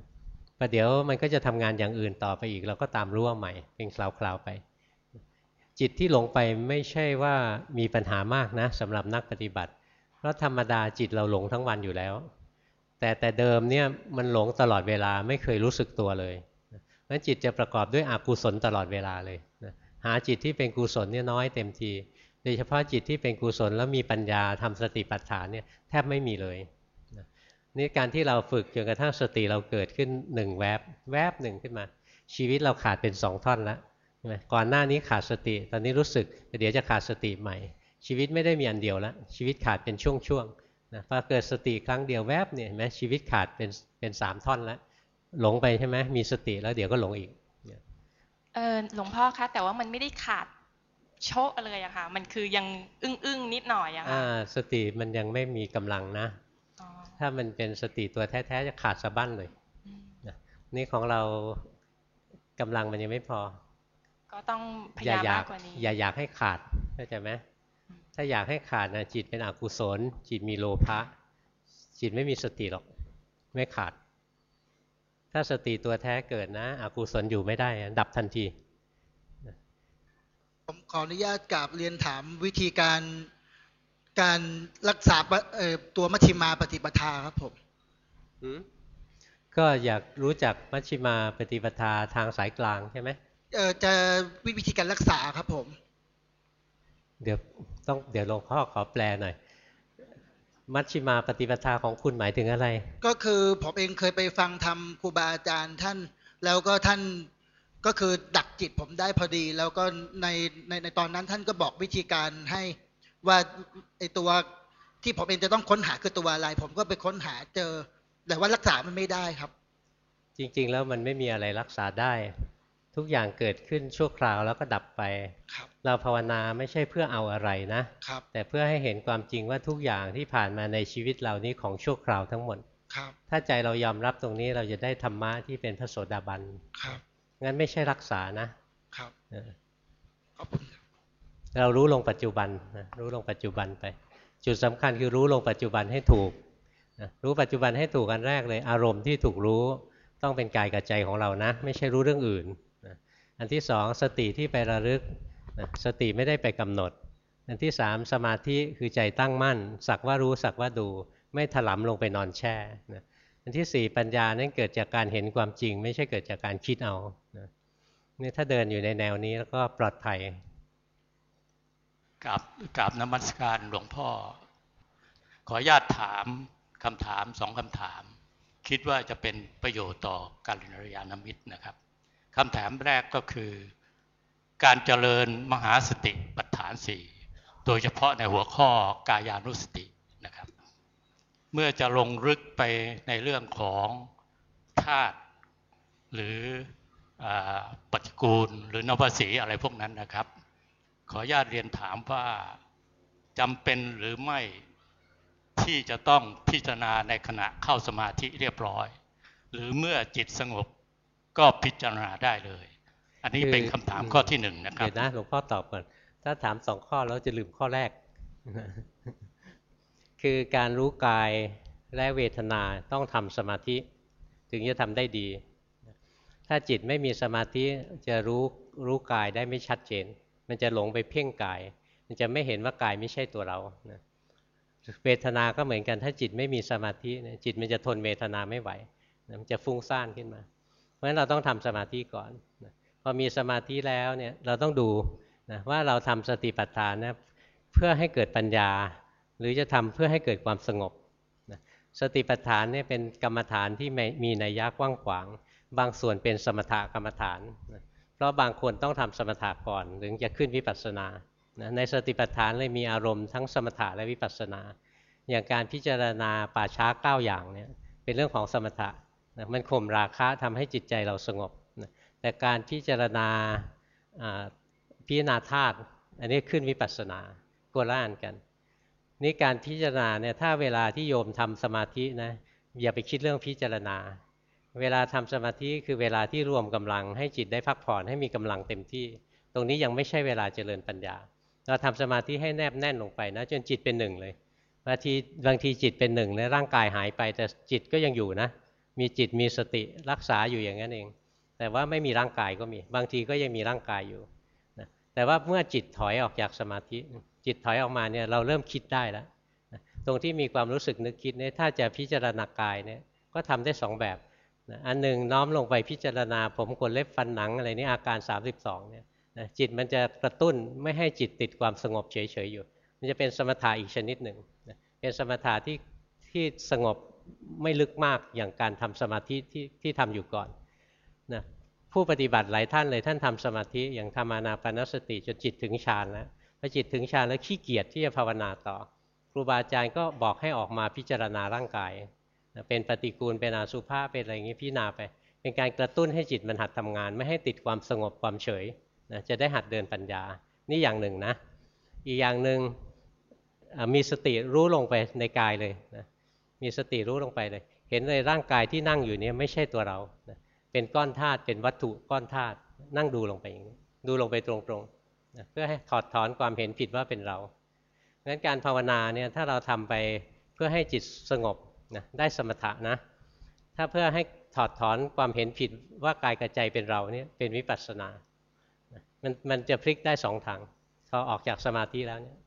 ประเดี๋ยวมันก็จะทำงานอย่างอื่นต่อไปอีก เราก็ตามรู้ว่าใหม่ เป็นคราวๆไป จิตที่หลงไปไม่ใช่ว่ามีปัญหามากนะสำหรับนักปฏิบัติ เพราะธรรมดาจิตเราหลงทั้งวันอยู่แล้ว แต่แต่เดิมเนี่ยมันหลงตลอดเวลาไม่เคยรู้สึกตัวเลยนั้นจิตจะประกอบด้วยอกุศลตลอดเวลาเลยนะหาจิตที่เป็นกุศลเนี่ยน้อยเต็มที โดยเฉพาะจิตที่เป็นกุศลแล้วมีปัญญาทำสติปัฏฐานเนี่ยแทบไม่มีเลยนี่การที่เราฝึกจนกระทั่งสติเราเกิดขึ้นหนึ่งแวบแวบหนึ่งขึ้นมา ชีวิตเราขาดเป็นสองท่อนแล้วใช่ไหมก่อนหน้านี้ขาดสติ ตอนนี้รู้สึกเดี๋ยวจะขาดสติใหม่ ชีวิตไม่ได้มีอันเดียวแล้วชีวิตขาดเป็นช่วงๆนะพอเกิดสติครั้งเดียวแวบเนี่ยเห็นไหมชีวิตขาดเป็นเป็นสามท่อนแล้วหลงไปใช่ไหมมีสติแล้วเดี๋ยวก็หลงอีกเออหลวงพ่อคะแต่ว่ามันไม่ได้ขาด โชะเลยอะค่ะ มันคือยังอึ้งอึ้งๆนิดหน่อยอะค่ะอ่าสติมันยังไม่มีกำลังนะอ๋อถ้ามันเป็นสติตัวแท้ๆจะขาดสะบั้นเลยอืมนะนี่ของเรากำลังมันยังไม่พอ ก็ต้องพอยยาามอยามากกกว่านี้ อย่าอยากให้ขาดเข้าใจไหมอืมถ้าอยากให้ขาดนะจิตเป็นอกุศล จิตมีโลภะจิตไม่มีสติหรอก ไม่ขาด ถ้าสติตัวแท้เกิดนะอกุศลอยู่ไม่ได้อะดับทันที ผมขออนุญาตกราบเรียนถามวิธีการการรักษาปะเอ่อตัวมัชฌิมาปฏิปทาครับผมก็อยากรู้จักมัชฌิมาปฏิปทาทางสายกลางใช่ไหมเอ่อจะวิธีการรักษาครับผม เดี๋ยวต้องเดี๋ยวหลวงพ่อขอแปลหน่อย มัชฌิมาปฏิปทาของคุณหมายถึงอะไร ก็คือผมเองเคยไปฟังธรรมครูบาอาจารย์ท่านแล้วก็ท่าน ก็คือดักจิตผมได้พอดี แล้วก็ในในในตอนนั้นท่านก็บอกวิธีการให้ว่าไอตัวที่ผมเองจะต้องค้นหาคือตัวอะไร ผมก็ไปค้นหาเจอ แต่ว่ารักษามันไม่ได้ครับ จริง ๆ แล้วมันไม่มีอะไรรักษาได้ ทุกอย่างเกิดขึ้นชั่วคราวแล้วก็ดับไปครับเราภาวนาไม่ใช่เพื่อเอาอะไรนะครับแต่เพื่อให้เห็นความจริงว่าทุกอย่างที่ผ่านมาในชีวิตเรานี้ของชั่วคราวทั้งหมดครับถ้าใจเรายอมรับตรงนี้เราจะได้ธรรมะที่เป็นพระโสดาบันครับ งั้นไม่ใช่รักษานะครับเออขอบคุณครับเรารู้ลงปัจจุบันนะรู้ลงปัจจุบันไป จุดสำคัญคือรู้ลงปัจจุบันให้ถูกนะรู้ปัจจุบันให้ถูกกันแรกเลย อารมณ์ที่ถูกรู้ต้องเป็นกายกับใจของเรานะ ไม่ใช่รู้เรื่องอื่นนะอันที่สองสติที่ไประลึกนะสติไม่ได้ไปกำหนด อันที่สามสมาธิคือใจตั้งมั่น สักว่ารู้สักว่าดู ไม่ถลำลงไปนอนแช่นะอั นที่สี่ปัญญานั้นเกิดจากการเห็นความจริง ไม่ใช่เกิดจากการคิดเอานะนี่ถ้าเดินอยู่ในแนวนี้แล้วก็ปลอดภัยกราบกราบนมัสการหลวงพ่อ ขออนุญาตถามคำถามสองคำถาม คิดว่าจะเป็นประโยชน์ต่อการเรียนมิตรนะครับคำถามแรกก็คือ การเจริญมหาสติปัฏฐานสี่โดยเฉพาะในหัวข้อกายานุสติ เมื่อจะลงลึกไปในเรื่องของธาตุหรืออาปฏิกูลหรือนวสีอะไรพวกนั้นนะครับ ขออนุญาตเรียนถามว่าจำเป็นหรือไม่ที่จะต้องพิจารณาในขณะเข้าสมาธิเรียบร้อย หรือเมื่อจิตสงบก็พิจารณาได้เลย อันนี้คือเป็นคำถามข้อที่หนึ่งนะครับเดี๋ยวนะหลวงพ่อตอบก่อนถ้าถามสองข้อแล้วจะลืมข้อแรก คือการรู้กายและเวทนาต้องทำสมาธิ ถึงจะทำได้ดี ถ้าจิตไม่มีสมาธิจะรู้รู้กายได้ไม่ชัดเจน มันจะหลงไปเพ่งกาย มันจะไม่เห็นว่ากายไม่ใช่ตัวเรานะเวทนาก็เหมือนกันถ้าจิตไม่มีสมาธิจิตมันจะทนเวทนาไม่ไหวมันจะฟุ้งซ่านขึ้นมา เพราะฉะนั้นเราต้องทำสมาธิก่อนพอมีสมาธิแล้วเนี่ยเราต้องดูนะว่าเราทำสติปัฏฐานนะเพื่อให้เกิดปัญญา หรือจะทำเพื่อให้เกิดความสงบสติปัฏฐานเนี่ยเป็นกรรมฐานที่มีนัยยะกว้างขวาง บางส่วนเป็นสมถกรรมฐาน เพราะบางคนต้องทำสมถะก่อนถึงจะขึ้นวิปัสสนา ในสติปัฏฐานเลยมีอารมณ์ทั้งสมถะและวิปัสสนา อย่างการพิจารณาป่าช้าเก้าอย่างเนี่ยเป็นเรื่องของสมถะมันข่มราคะทำให้จิตใจเราสงบ แต่การพิจารณาพิจารณาธาตุอันนี้ขึ้นวิปัสสนากล่านกัน นี่การพิจารณาเนี่ยถ้าเวลาที่โยมทำสมาธินะอย่าไปคิดเรื่องพิจารณา เวลาทำสมาธิคือเวลาที่รวมกำลังให้จิตได้พักผ่อนให้มีกำลังเต็มที่ ตรงนี้ยังไม่ใช่เวลาเจริญปัญญา เราทำสมาธิให้แนบแน่นลงไปนะจนจิตเป็นหนึ่งเลยบางทีบางทีจิตเป็นหนึ่งในร่างกายหายไปแต่จิตก็ยังอยู่นะ มีจิตมีสติรักษาอยู่อย่างนั้นเอง แต่ว่าไม่มีร่างกายก็มี บางทีก็ยังมีร่างกายอยู่นะแต่ว่าเมื่อจิตถอยออกจากสมาธิ จิตถอยออกมาเนี่ยเราเริ่มคิดได้แล้วตรงที่มีความรู้สึกนึกคิดเนี่ยถ้าจะพิจารณากายเนี่ยก็ทำได้สองแบบอันหนึ่งน้อมลงไปพิจารณาผมขนเล็บฟันหนังอะไรนี่อาการ 32เนี่ยจิตมันจะกระตุ้นไม่ให้จิตติดความสงบเฉยๆอยู่ มันจะเป็นสมถะอีกชนิดหนึ่งเป็นสมถะที่ที่สงบไม่ลึกมากอย่างการทำสมาธิที่ที่ทำอยู่ก่อนนะผู้ปฏิบัติหลายท่านเลยท่านทำสมาธิอย่างธรรมานาปนสติจนจิตถึงฌานแล้ว พอจิตถึงฌานแล้วขี้เกียจที่จะภาวนาต่อ ครูบาอาจารย์ก็บอกให้ออกมาพิจารณาร่างกาย เป็นปฏิกูลเป็นอาสุภาเป็นอะไรอย่างนี้พิจารณาไป เป็นการกระตุ้นให้จิตมันหัดทำงาน ไม่ให้ติดความสงบความเฉยนะจะได้หัดเดินปัญญา นี่อย่างหนึ่งนะ อีกอย่างหนึ่งมีสติรู้ลงไปในกายเลยนะมีสติรู้ลงไปเลย เห็นเลยร่างกายที่นั่งอยู่นี้ไม่ใช่ตัวเรานะเป็นก้อนธาตุเป็นวัตถุก้อนธาตุนั่งดูลงไปอย่างนี้ดูลงไปตรงๆ เพื่อให้ถอดถอนความเห็นผิดว่าเป็นเรางั้นการภาวนาเนี่ยถ้าเราทำไปเพื่อให้จิตสงบนะได้สมถะนะ ถ้าเพื่อให้ถอดถอนความเห็นผิดว่ากายกับใจเป็นเราเนี่ยเป็นวิปัสสนา มันมันจะพลิกได้สองทางพอออกจากสมาธิแล้วเนี่ย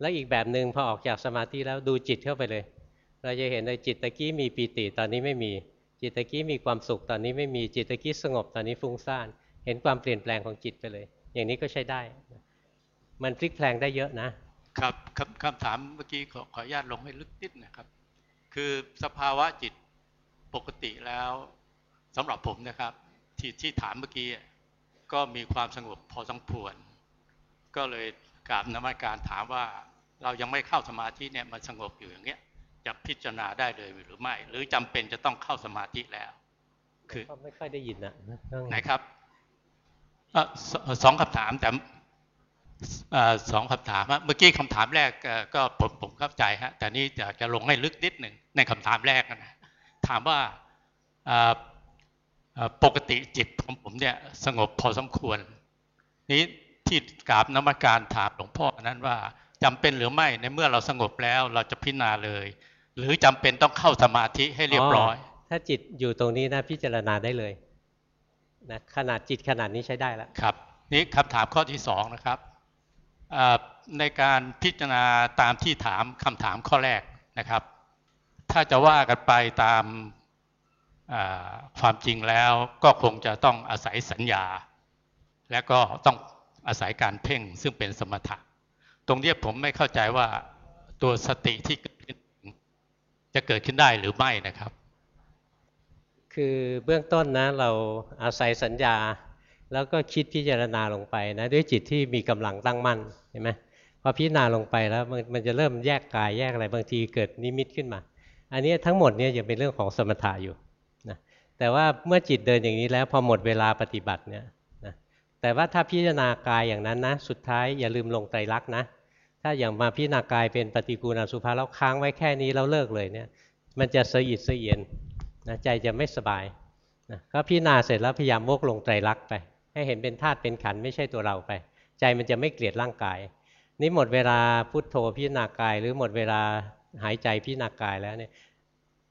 แล้วอีกแบบหนึ่งพอออกจากสมาธิแล้วดูจิตเข้าไปเลย เราจะเห็นเลยจิตตะกี้มีปีติตอนนี้ไม่มี จิตตะกี้มีความสุขตอนนี้ไม่มีจิตตะกี้สงบตอนนี้ฟุ้งซ่าน เห็นความเปลี่ยนแปลงของจิตไปเลย อย่างนี้ก็ใช้ได้ มันพลิกแพลงได้เยอะนะ ครับคำคำถามเมื่อกี้ขอขออนุญาตลงให้ลึกนิดนะครับ คือสภาวะจิตปกติแล้วสำหรับผมนะครับ ที่ที่ถามเมื่อกี้ก็มีความสงบพอสมควรก็เลยกราบนมัสการถามว่าเรายังไม่เข้าสมาธิเนี่ยมันสงบอยู่อย่างเงี้ยจะพิจารณาได้เลยหรือไม่ หรือจำเป็นจะต้องเข้าสมาธิแล้ว คือไม่ค่อยได้ยินนะไหนครับ สองคำถามแต่สองคำถามเมื่อกี้คำถามแรกก็ผมผมเข้าใจฮะแต่นี้จะจะลงให้ลึกนิดหนึ่งในคำถามแรกนะถามว่าปกติจิตของผมเนี่ยสงบพอสมควร นี้ที่กราบนมัการถามหลวงพ่อนั้นว่าจำเป็นหรือไม่ในเมื่อเราสงบแล้วเราจะพิจารณาเลย หรือจำเป็นต้องเข้าสมาธิให้เรียบร้อย ถ้าจิตอยู่ตรงนี้นะพิจารณาได้เลย นะขนาดจิตขนาดนี้ใช้ได้แล้วครับ นี่คำถามข้อที่สองนะครับในการพิจารณาตามที่ถามคำถามข้อแรกนะครับ ถ้าจะว่ากันไปตามความจริงแล้วก็คงจะต้องอาศัยสัญญา และก็ต้องอาศัยการเพ่งซึ่งเป็นสมถะ ตรงนี้ผมไม่เข้าใจว่าตัวสติที่เกิดขึ้นจะเกิดขึ้นได้หรือไม่นะครับ คือเบื้องต้นนะเราอาศัยสัญญา แล้วก็คิดพิจารณาลงไปนะด้วยจิตที่มีกำลังตั้งมั่นเห็นไหมพอพิจารณาลงไปแล้วมันจะเริ่มแยกกายแยกอะไรบางทีเกิดนิมิตขึ้นมา อันนี้ทั้งหมดเนี่ยยังเป็นเรื่องของสมถะอยู่นะแต่ว่าเมื่อจิตเดินอย่างนี้แล้วพอหมดเวลาปฏิบัติเนี่ยนะแต่ว่าถ้าพิจารณากายอย่างนั้นนะสุดท้ายอย่าลืมลงไตรลักษณ์นะถ้าอย่างมาพิจารณากายเป็นปฏิกูลอสุภาแล้วค้างไว้แค่นี้แล้วเลิกเลยเนี่ยมันจะสะอิดสะเอียน นะใจจะไม่สบายนะก็พิจารณาเสร็จแล้วพยายามโมกลงไตรลักษณ์ไป ให้เห็นเป็นธาตุเป็นขันไม่ใช่ตัวเราไป ใจมันจะไม่เกลียดร่างกาย นี่หมดเวลาพุทโธพิจารณากาย หรือหมดเวลาหายใจพิจารณากายแล้วเนี่ย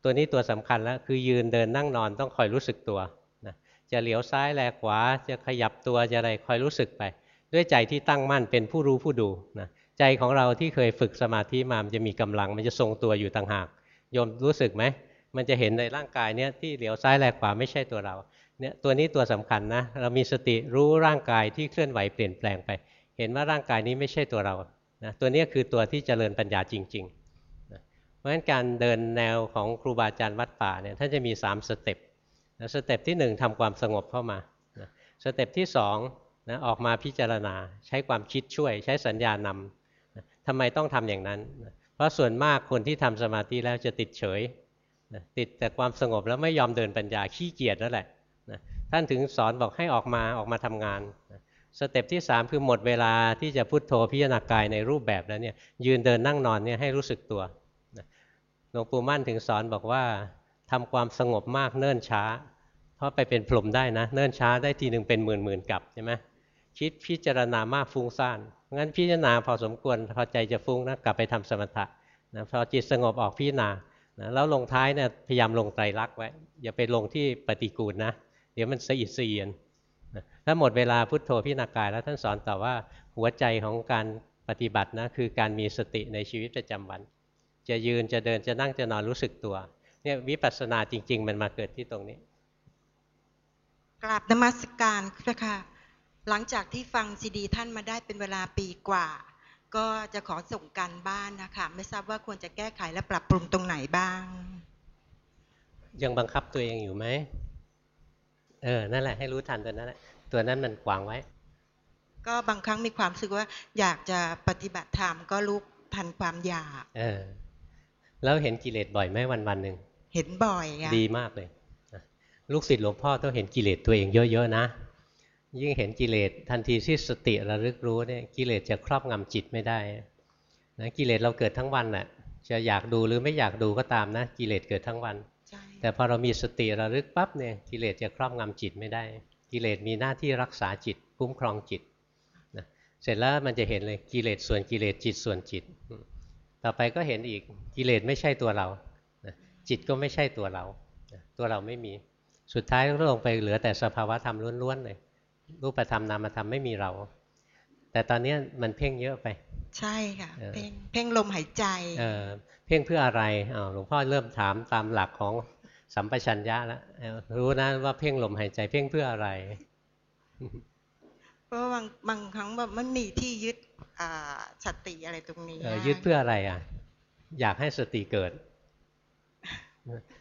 ตัวนี้ตัวสำคัญแล้วคือยืนเดินนั่งนอนต้องคอยรู้สึกตัวนะจะเหลียวซ้ายแลขวาจะขยับตัวจะอะไรคอยรู้สึกไป ด้วยใจที่ตั้งมั่นเป็นผู้รู้ผู้ดูนะใจของเราที่เคยฝึกสมาธิมามันจะมีกำลัง มันจะทรงตัวอยู่ต่างหากโยมรู้สึกไหม มันจะเห็นในร่างกายเนี้ยที่เหลียวซ้ายแลกขวาไม่ใช่ตัวเราเนี่ยตัวนี้ตัวสำคัญนะ เรามีสติรู้ร่างกายที่เคลื่อนไหวเปลี่ยนแปลงไป เห็นว่าร่างกายนี้ไม่ใช่ตัวเรานะตัวนี้คือตัวที่เจริญปัญญาจริงๆนะเพราะฉะนั้นการเดินแนวของครูบาอาจารย์วัดป่าเนี่ยท่านจะมี 3 step นะ step ที่ 1ทำความสงบเข้ามานะ step ที่2นะออกมาพิจารณาใช้ความคิดช่วย ใช้สัญญานำนะทำไมต้องทำอย่างนั้นนะเพราะส่วนมากคนที่ทำสมาธิแล้วจะติดเฉย นะติดแต่ความสงบแล้วไม่ยอมเดินปัญญาขี้เกียจนั่นแหละนะท่านถึงสอนบอกให้ออกมาออกมาทำงานนะ step ที่ 3 คือหมดเวลาที่จะพุโทโธพิจารณากายในรูปแบบแล้วเนี่ยยืนเดินนั่งนอนเนี่ยให้รู้สึกตัวหลวงปู่มั่นถึงสอนบอกว่าทำความสงบมากเนิ่นช้า เพราะไปเป็นพรหมได้นะ เนิ่นช้าได้ทีหนึ่งเป็นหมื่นหมื่นกัปใช่ไหมคิดพิจารณามากฟุ้งซ่านงั้นพิจารณาพอสมควรพอใจจะฟุ้งนะกลับไปทำสมถะนะพอจิตสงบออกพิจารณา นะแล้วลงท้ายเนี่ยพยายามลงไตรลักษณ์ไว้ อย่าไปลงที่ปฏิกูลนะ เดี๋ยวมันสะอิดสะเอียนนะถ้าหมดเวลาพุทโธพิณากายแล้วท่านสอนต่อว่าหัวใจของการปฏิบัตินะคือการมีสติในชีวิตประจำวัน จะยืนจะเดินจะนั่งจะนอนรู้สึกตัวเนี่ยวิปัสสนาจริง ๆ มันมาเกิดที่ตรงนี้ กราบนมัสการพระค่ะหลังจากที่ฟังซีดีท่านมาได้เป็นเวลาปีกว่า ก็จะขอส่งการบ้านนะคะ ไม่ทราบว่าควรจะแก้ไขและปรับปรุงตรงไหนบ้าง ยังบังคับตัวเองอยู่ไหมเออนั่นแหละให้รู้ทันตัวนั้นแหละตัวนั้นมันขวางไว้ ก็บางครั้งมีความรู้สึกว่า อยากจะปฏิบัติธรรมก็ลุกทันความอยาก เออ แล้วเห็นกิเลสบ่อยไหมวันวันๆหนึ่งเห็นบ่อยไงดีมากเลยนะลูกศิษย์หลวงพ่อต้องเห็นกิเลสตัวเองเยอะๆนะ ยิ่งเห็นกิเลสทันทีที่สติระลึกรู้เนี่ยกิเลสจะครอบงำจิตไม่ได้นะกิเลสเราเกิดทั้งวันน่ะจะอยากดูหรือไม่อยากดูก็ตามนะ กิเลสเกิดทั้งวันใช่แต่พอเรามีสติระลึกปั๊บเนี่ยกิเลสจะครอบงำจิตไม่ได้ กิเลสมีหน้าที่รักษาจิตคุ้มครองจิตนะเสร็จแล้วมันจะเห็นเลยกิเลสส่วนกิเลสจิตส่วนจิตอืมต่อไปก็เห็นอีกกิเลสไม่ใช่ตัวเรานะจิตก็ไม่ใช่ตัวเรานะตัวเราไม่มีสุดท้ายก็ลงไปเหลือแต่สภาวะธรรมล้วนๆเลย รูปธรรมนามธรรมไม่มีเรา แต่ตอนนี้มันเพ่งเยอะไป ใช่ค่ะเออเพ่งเพ่งลมหายใจเอ่อเพ่งเพื่ออะไรอ้าวหลวงพ่อเริ่มถามตามหลักของสัมปชัญญะแล้วเอ่อรู้นะว่าเพ่งลมหายใจเพ่งเพื่ออะไร เพราะว่าบางบางครั้งแบบมันมีที่ยึดอ่าสติอะไรตรงนี้เอ่อยึดเพื่ออะไรอะ อยากให้สติเกิด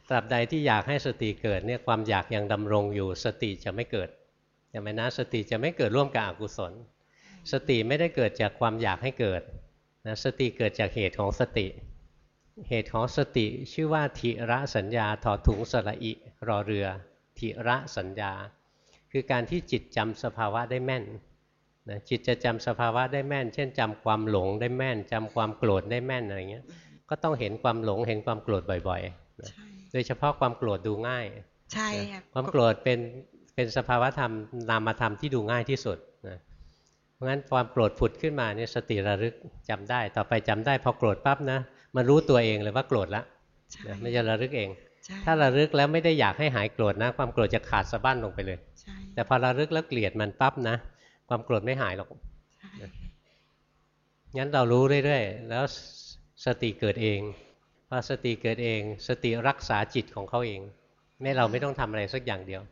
ตราบใดที่อยากให้สติเกิดเนี่ยความอยากยังดำรงอยู่สติจะไม่เกิด ใช่ไหมนะสติจะไม่เกิดร่วมกับอกุศล สติไม่ได้เกิดจากความอยากให้เกิดนะสติเกิดจากเหตุของสติ เหตุของสติชื่อว่าทิระสัญญาถอดถุงสระอิรอเรือทิระสัญญา คือการที่จิตจำสภาวะได้แม่นนะจิตจะจำสภาวะได้แม่น เช่นจำความหลงได้แม่นจำความโกรธได้แม่นอะไรเงี้ยก็ต้องเห็นความหลงเห็นความโกรธบ่อยๆนะใช่โดยเฉพาะความโกรธดูง่าย ใช่นะค่ะความโกรธเป็น เป็นสภาวะธรรมนามธรรมที่ดูง่ายที่สุดนะเพราะงั้นความโกรธผุดขึ้นมาเนี่ยสติระลึกจำได้ ต่อไปจำได้พอโกรธปั๊บนะมันรู้ตัวเองเลยว่าโกรธละใช่นะไม่จะระลึกเองใช่ถ้าระลึกแล้วไม่ได้อยากให้หายโกรธนะ ความโกรธจะขาดสะบั้นลงไปเลยใช่แต่พอระลึกแล้วเกลียดมันปั๊บนะ ความโกรธไม่หายหรอกใช่งั้นเรารู้เรื่อยๆ แล้วสติเกิดเอง พอสติเกิดเอง สติรักษาจิตของเขาเองไม่เราไม่ต้องทำอะไรสักอย่างเดียว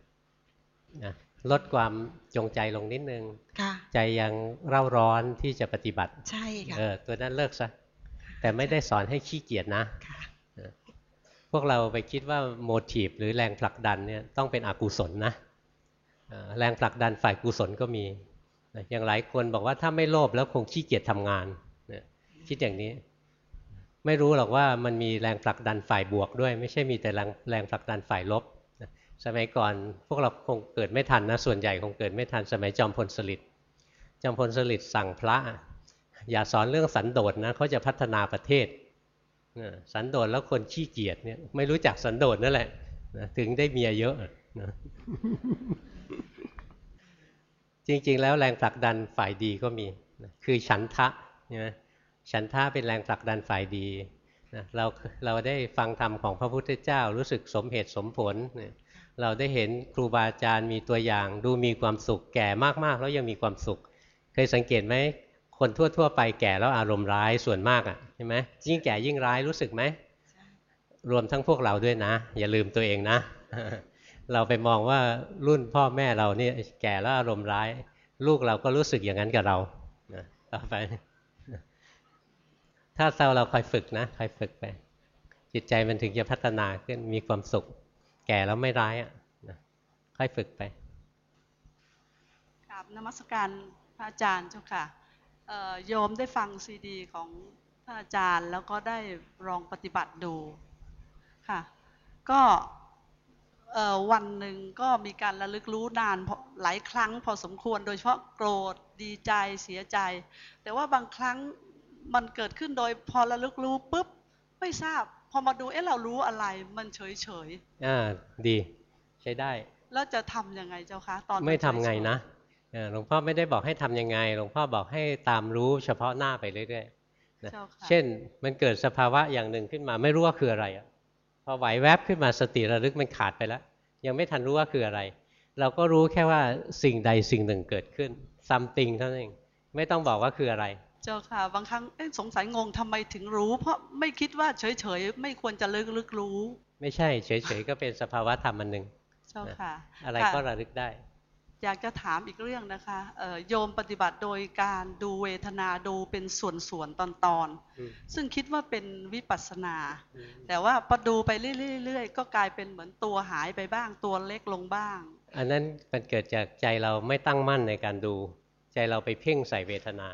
นะลดความจงใจลงนิดนึงค่ะใจยังเร่าร้อนที่จะปฏิบัติ ใช่ค่ะเออตัวนั้นเลิกซะแต่ไม่ได้สอนให้ขี้เกียจนะค่ะพวกเราไปคิดว่าโมทีฟหรือแรงผลักดันเนี่ยต้องเป็นอกุศลนะเอ่อแรงผลักดันฝ่ายกุศลก็มีนะอย่างหลายคนบอกว่าถ้าไม่โลภแล้วคงขี้เกียจทำงานนะคิดอย่างนี้ ไม่รู้หรอกว่ามันมีแรงผลักดันฝ่ายบวกด้วย ไม่ใช่มีแต่แรงแรงผลักดันฝ่ายลบนะ สมัยก่อนพวกเราคงเกิดไม่ทันนะส่วนใหญ่คงเกิดไม่ทันสมัยจอมพลสฤษดิ์จอมพลสฤษดิ์สั่งพระ อย่าสอนเรื่องสันโดษนะเขาจะพัฒนาประเทศสันโดษแล้วคนขี้เกียจเนี่ยไม่รู้จักสันโดษนั่นแหละถึงได้เมียเยอะนะจริง ๆ แล้วแรงผลักดันฝ่ายดีก็มีคือฉันทะใช่ไหมฉันทะเป็นแรงผลักดันฝ่ายดีนะเราเราได้ฟังธรรมของพระพุทธเจ้ารู้สึกสมเหตุสมผลเนี่ย เราได้เห็นครูบาอาจารย์มีตัวอย่างดูมีความสุขแก่มากๆ แล้วยังมีความสุข เคยสังเกตไหมคนทั่วๆ ไปแก่แล้วอารมณ์ร้ายส่วนมากอะใช่ไหมยิ่งแก่ยิ่งร้ายรู้สึกไหมรวมทั้งพวกเราด้วยนะ อย่าลืมตัวเองนะ เราไปมองว่ารุ่นพ่อแม่เราเนี่ยแก่แล้วอารมณ์ร้าย ลูกเราก็รู้สึกอย่างนั้นกับเราต่อไป ถ้าเราเราคอยฝึกนะคอยฝึกไป จิตใจมันถึงจะพัฒนาขึ้นมีความสุข แก่แล้วไม่ร้ายอะนะค่อยฝึกไปกราบนมัสการพระอาจารย์เจ้าค่ะเอ่อโยมได้ฟังซีดีของท่านอาจารย์แล้วก็ได้ลองปฏิบัติดูค่ะ ก็วันหนึ่งก็มีการระลึกรู้นานหลายครั้งพอสมควรโดยเฉพาะโกรธดีใจเสียใจ แต่ว่าบางครั้งมันเกิดขึ้นโดยพอระลึกรู้ปุ๊บไม่ทราบ พอมาดูเอ๊ะเรารู้อะไรมันเฉยเฉยอ่าดีใช้ได้ๆแล้วจะทำยังไงเจ้าคะตอนนไม่ทำไงเฉยๆนะเออหลวงพ่อไม่ได้บอกให้ทำยังไง หลวงพ่อบอกให้ตามรู้เฉพาะหน้าไปเรื่อยๆนะเจ้าค่ะเช่นมันเกิดสภาวะอย่างหนึ่งขึ้นมาไม่รู้ว่าคืออะไรอะพอไหวแวบขึ้นมาสติระลึกมันขาดไปแล้ว ยังไม่ทันรู้ว่าคืออะไร เราก็รู้แค่ว่าสิ่งใดสิ่งหนึ่งเกิดขึ้น something เท่านั้นเองไม่ต้องบอกว่าคืออะไร เจ้าค่ะ บางครั้งเอ๊ะสงสัยงงทำไมถึงรู้ เพราะไม่คิดว่าเฉยๆ ไม่ควรจะลึกลึกรู้ ไม่ใช่ เฉยๆ ก็เป็นสภาวะธรรมอันหนึ่งเจ้าค่ะ อะไรค่ะก็ระลึกได้ อยากจะถามอีกเรื่องนะคะเอ่อโยมปฏิบัติโดยการดูเวทนาดูเป็นส่วนๆ ตอนอืมๆซึ่งคิดว่าเป็นวิปัสสนาอืมแต่ว่าพอดูไปเรื่อยๆ ก็กลายเป็นเหมือนตัวหายไปบ้างตัวเล็กลงบ้าง อันนั้นมันเกิดจากใจเราไม่ตั้งมั่นในการดู ใจเราไปเพ่งใส่เวทนา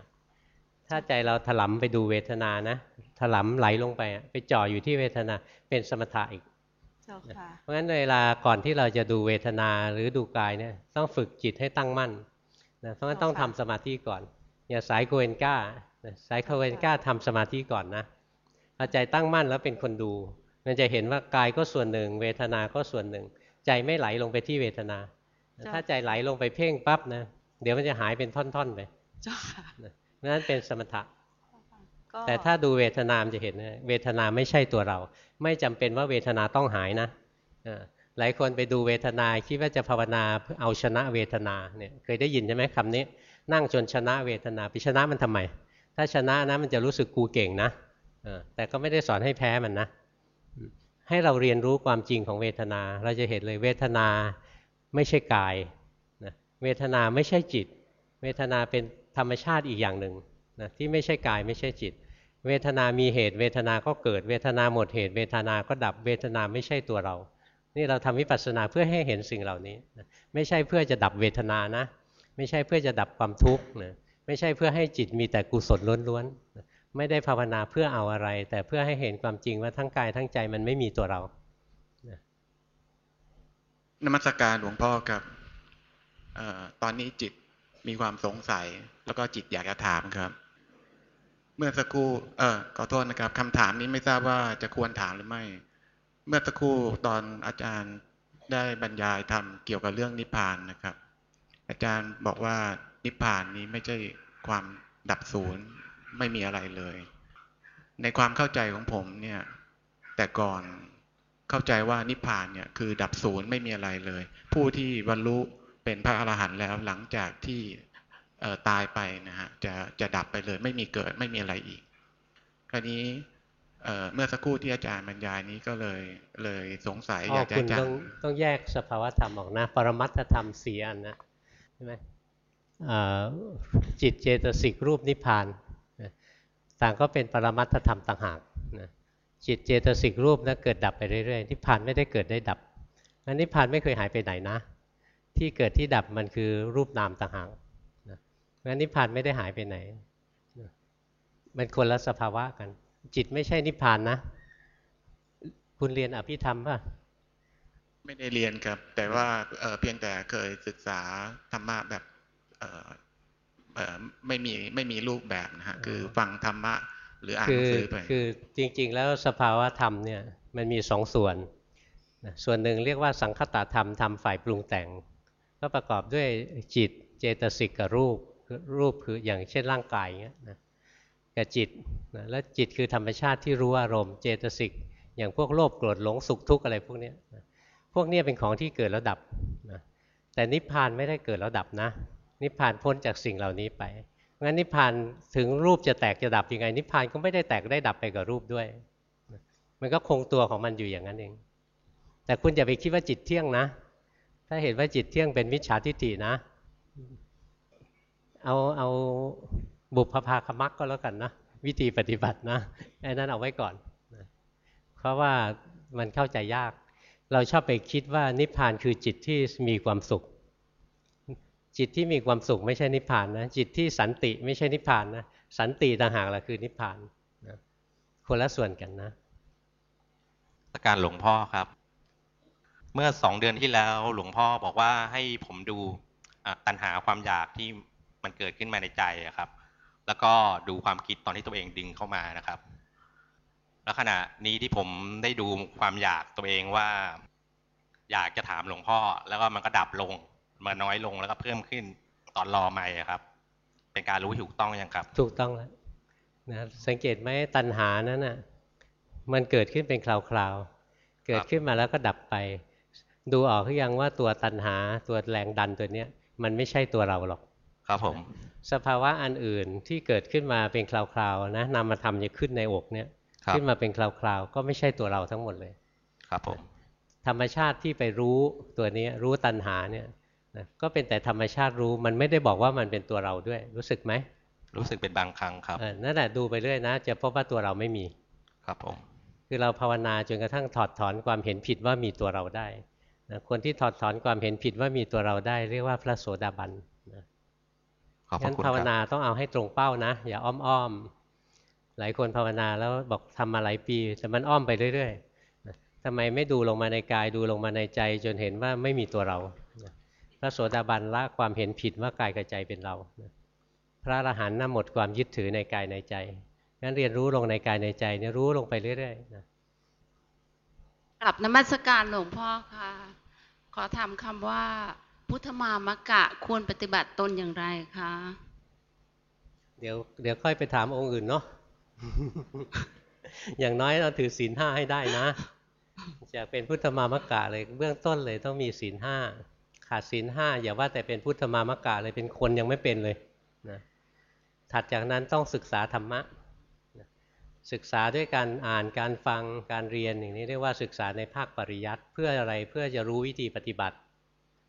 ถ้าใจเราถลำไปดูเวทนานะถลำไหลลงไปอะไปจ่ออยู่ที่เวทนาเป็นสมถะอีกเจ้าค่ะเพราะฉะนั้นเวลาก่อนที่เราจะดูเวทนาหรือดูกายเนี่ยต้องฝึกจิตให้ตั้งมั่นนะเพราะฉะนั้นต้องทำสมาธิก่อน อย่าสายโคเอนก้านะสายโคเอนก้าทำสมาธิก่อนนะพอใจตั้งมั่นแล้วเป็นคนดู มันจะเห็นว่ากายก็ส่วนหนึ่ง เวทนาก็ส่วนหนึ่ง ใจไม่ไหลลงไปที่เวทนาเจ้าถ้าใจไหลลงไปเพ่งปั๊บนะเดี๋ยวมันจะหายเป็นท่อนๆไปเจ้าค่ะ นะเพราะฉะนั้นเป็นสมถะก็แต่ถ้าดูเวทนามนจะเห็นนะเวทนาไม่ใช่ตัวเรา ไม่จำเป็นว่าเวทนาต้องหายนะเออหลายคนไปดูเวทนาคิดว่าจะภาวนาเพื่อเอาชนะเวทนาเนี่ยเคยได้ยินใช่ไหมคำนี้ นั่งจนชนะเวทนาไปชนะมันทำไม ถ้าชนะนะมันจะรู้สึกกูเก่งนะเออแต่ก็ไม่ได้สอนให้แพ้มันนะอืมให้เราเรียนรู้ความจริงของเวทนา เราจะเห็นเลยเวทนาไม่ใช่กายนะเวทนาไม่ใช่จิต เวทนาเป็นธ รรมชาติอีกอย่างหนึ่งนะที่ไม่ใช่กายไม่ใช่จิต เวทนามีเหตุ เวทนาก็เกิด เวทนาหมดเหตุ เวทนาก็ดับ เวทนาไม่ใช่ตัวเรา นี่เราทำวิปัสสนาเพื่อให้เห็นสิ่งเหล่านี้นะไม่ใช่เพื่อจะดับเวทนานะ ไม่ใช่เพื่อจะดับความทุกข์นะไม่ใช่เพื่อให้จิตมีแต่กุศลล้วนๆไม่ได้ภาวนาเพื่อเอาอะไร แต่เพื่อให้เห็นความจริงว่าทั้งกายทั้งใจมันไม่มีตัวเรานมัสการหลวงพ่อครับอตอนนี้จิต มีความสงสัย แล้วก็จิตอยากจะถามครับ เมื่อสักครู่ เออขอโทษนะครับคำถามนี้ไม่ทราบว่าจะควรถามหรือไม่ เมื่อสักครู่ตอนอาจารย์ได้บรรยายทำเกี่ยวกับเรื่องนิพพานนะครับ อาจารย์บอกว่านิพพานนี้ไม่ใช่ความดับศูนย์ไม่มีอะไรเลย ในความเข้าใจของผมเนี่ย แต่ก่อนเข้าใจว่านิพพานเนี่ยคือดับศูนย์ไม่มีอะไรเลย ผู้ที่บรรลุ เป็นพระอรหันต์แล้วหลังจากที่เอ่อตายไปนะฮะจะจะดับไปเลยไม่มีเกิดไม่มีอะไรอีก คราวนี้เอ่อเมื่อสักครู่ที่อาจารย์บรรยายนี้ก็เลยเลยสงสัยอ๋ออยากจะคุณอาจารต้องย์ต้องแยกสภาวธรรมออกนะ ปรมัตถธรรมสี่อันนะใช่ไหมอ่าจิตเจตสิกรูปนิพพานนะต่างก็เป็นปรมัตถธรรมต่างหากนะจิตเจตสิกรูปนะเกิดดับไปเรื่อยๆนิพพานไม่ได้เกิดได้ดับอันนิพพานไม่เคยหายไปไหนนะ ที่เกิดที่ดับมันคือรูปนามต่างหากนะงั้นนิพพานไม่ได้หายไปไหนนะมันคนละสภาวะกัน จิตไม่ใช่นิพพานนะ คุณเรียนอภิธรรมป่ะไม่ได้เรียนครับ แต่ว่าเอ่อเพียงแต่เคยศึกษาธรรมะแบบเอ่อเอ่อไม่มีไม่มีรูปแบบนะฮะคือฟังธรรมะหรืออ่านหคืนัองสือไปคือจริง ๆ แล้วสภาวะธรรมเนี่ยมันมีสองส่วนนะส่วนหนึ่งเรียกว่าสังคตธรรมธรรมฝ่ายปรุงแต่ง ก็ประกอบด้วยจิตเจตสิกกับรูปรูปคืออย่างเช่นร่างกายอย่างเงี้ยนะกับจิตนะแล้วจิตคือธรรมชาติที่รู้อารมณ์เจตสิกอย่างพวกโลภโกรธหลงสุขทุกข์อะไรพวกเนี้ยนะพวกเนี้ยเป็นของที่เกิดแล้วดับนะแต่นิพพานไม่ได้เกิดแล้วดับนะ นิพพานพ้นจากสิ่งเหล่านี้ไปงั้นนิพพานถึงรูปจะแตกจะดับยังไง นิพพานก็ไม่ได้แตกได้ดับไปกับรูปด้วย มันก็คงตัวของมันอยู่อย่างนั้นเอง แต่คุณอย่าไปคิดว่าจิตเที่ยงนะ ถ้าเห็นว่าจิตเที่ยงเป็นมิจฉาทิฏฐินะ เอาเอาบุพภาคมักก็แล้วกันนะวิธีปฏิบัตินะไอ้นั้นเอาไว้ก่อนนะเพราะว่ามันเข้าใจยาก เราชอบไปคิดว่านิพพานคือจิตที่มีความสุข จิตที่มีความสุขไม่ใช่นิพพานนะจิตที่สันติไม่ใช่นิพพานนะสันติต่างหากละคือนิพพานนะคนละส่วนกันนะการหลวงพ่อครับ เมื่อสองเดือนที่แล้วหลวงพ่อบอกว่าให้ผมดูตัณหาความอยากที่มันเกิดขึ้นมาในใจครับ แล้วก็ดูความคิดตอนที่ตัวเองดึงเข้ามานะครับ แล้วขณะนี้ที่ผมได้ดูความอยากตัวเองว่า อยากจะถามหลวงพ่อ แล้วก็มันก็ดับลงมาน้อยลงแล้วก็เพิ่มขึ้นตอนรอไม่ครับ เป็นการรู้ถูกต้องยังครับ ถูกต้องแล้วนะสังเกตไหมตัณหานั้นน่ะมันเกิดขึ้นเป็นคราวๆเกิดขึ้นมาแล้วก็ดับไป ดูออกหรือยังว่าตัวตัณหาตัวแรงดันตัวเนี้ยมันไม่ใช่ตัวเราหรอกครับผมสภาวะอันอื่นที่เกิดขึ้นมาเป็นคราวๆนะนามธรรมจะขึ้นในอกเนี่ยครับขึ้นมาเป็นคราวๆก็ไม่ใช่ตัวเราทั้งหมดเลย ครับผมธรรมชาติที่ไปรู้ตัวนี้รู้ตัณหาเนี่ยนะก็เป็นแต่ธรรมชาติรู้มันไม่ได้บอกว่ามันเป็นตัวเราด้วย รู้สึกไหมรู้สึกเป็นบางครั้งครับเออนั่นแหละดูไปเรื่อยนะ จะพบว่าตัวเราไม่มี ครับผมคือเราภาวนาจนกระทั่งถอดถอนความเห็นผิดว่ามีตัวเราได้ นะคนที่ถอดถอนความเห็นผิดว่ามีตัวเราได้เรียกว่าพระโสดาบันนะขอบพงั้ระนคุณภาวครับนาต้องเอาให้ตรงเป้านะ อย่าอ้อมๆ หลายคนภาวนาแล้วบอกทำมาหลายปี แต่มันอ้อมไปเรื่อยๆนะทำไมไม่ดูลงมาในกายดูลงมาในใจ จนเห็นว่าไม่มีตัวเรานะพระโสดาบันละความเห็นผิดว่ากายกับใจเป็นเรานะพระอรหันต์น่ะหมดความยึดถือในกายในใจงั้นเรียนรู้ลงในกายในใจเนี่ยรู้ลงไปเรื่อยๆนะกลับนมัสการหลวงพ่อค่ะข อถามคำว่า พุทธมามกะควรปฏิบัติตนอย่างไรคะ เดี๋ยวเดี๋ยวค่อยไปถามองค์อื่นเนาะอย่างน้อยเราถือศีลห้าให้ได้นะจะเป็นพุทธมามกะเลยเบื้องต้นเลยต้องมีศีลห้าขาดศีลห้าอย่าว่าแต่เป็นพุทธมามกะเลยเป็นคนยังไม่เป็นเลยนะถัดจากนั้นต้องศึกษาธรรมะ ศึกษาด้วยการอ่านการฟังการเรียนอย่างนี้เรียกว่าศึกษาในภาคปริยัติเพื่ออะไรเพื่อจะรู้วิธีปฏิบัติ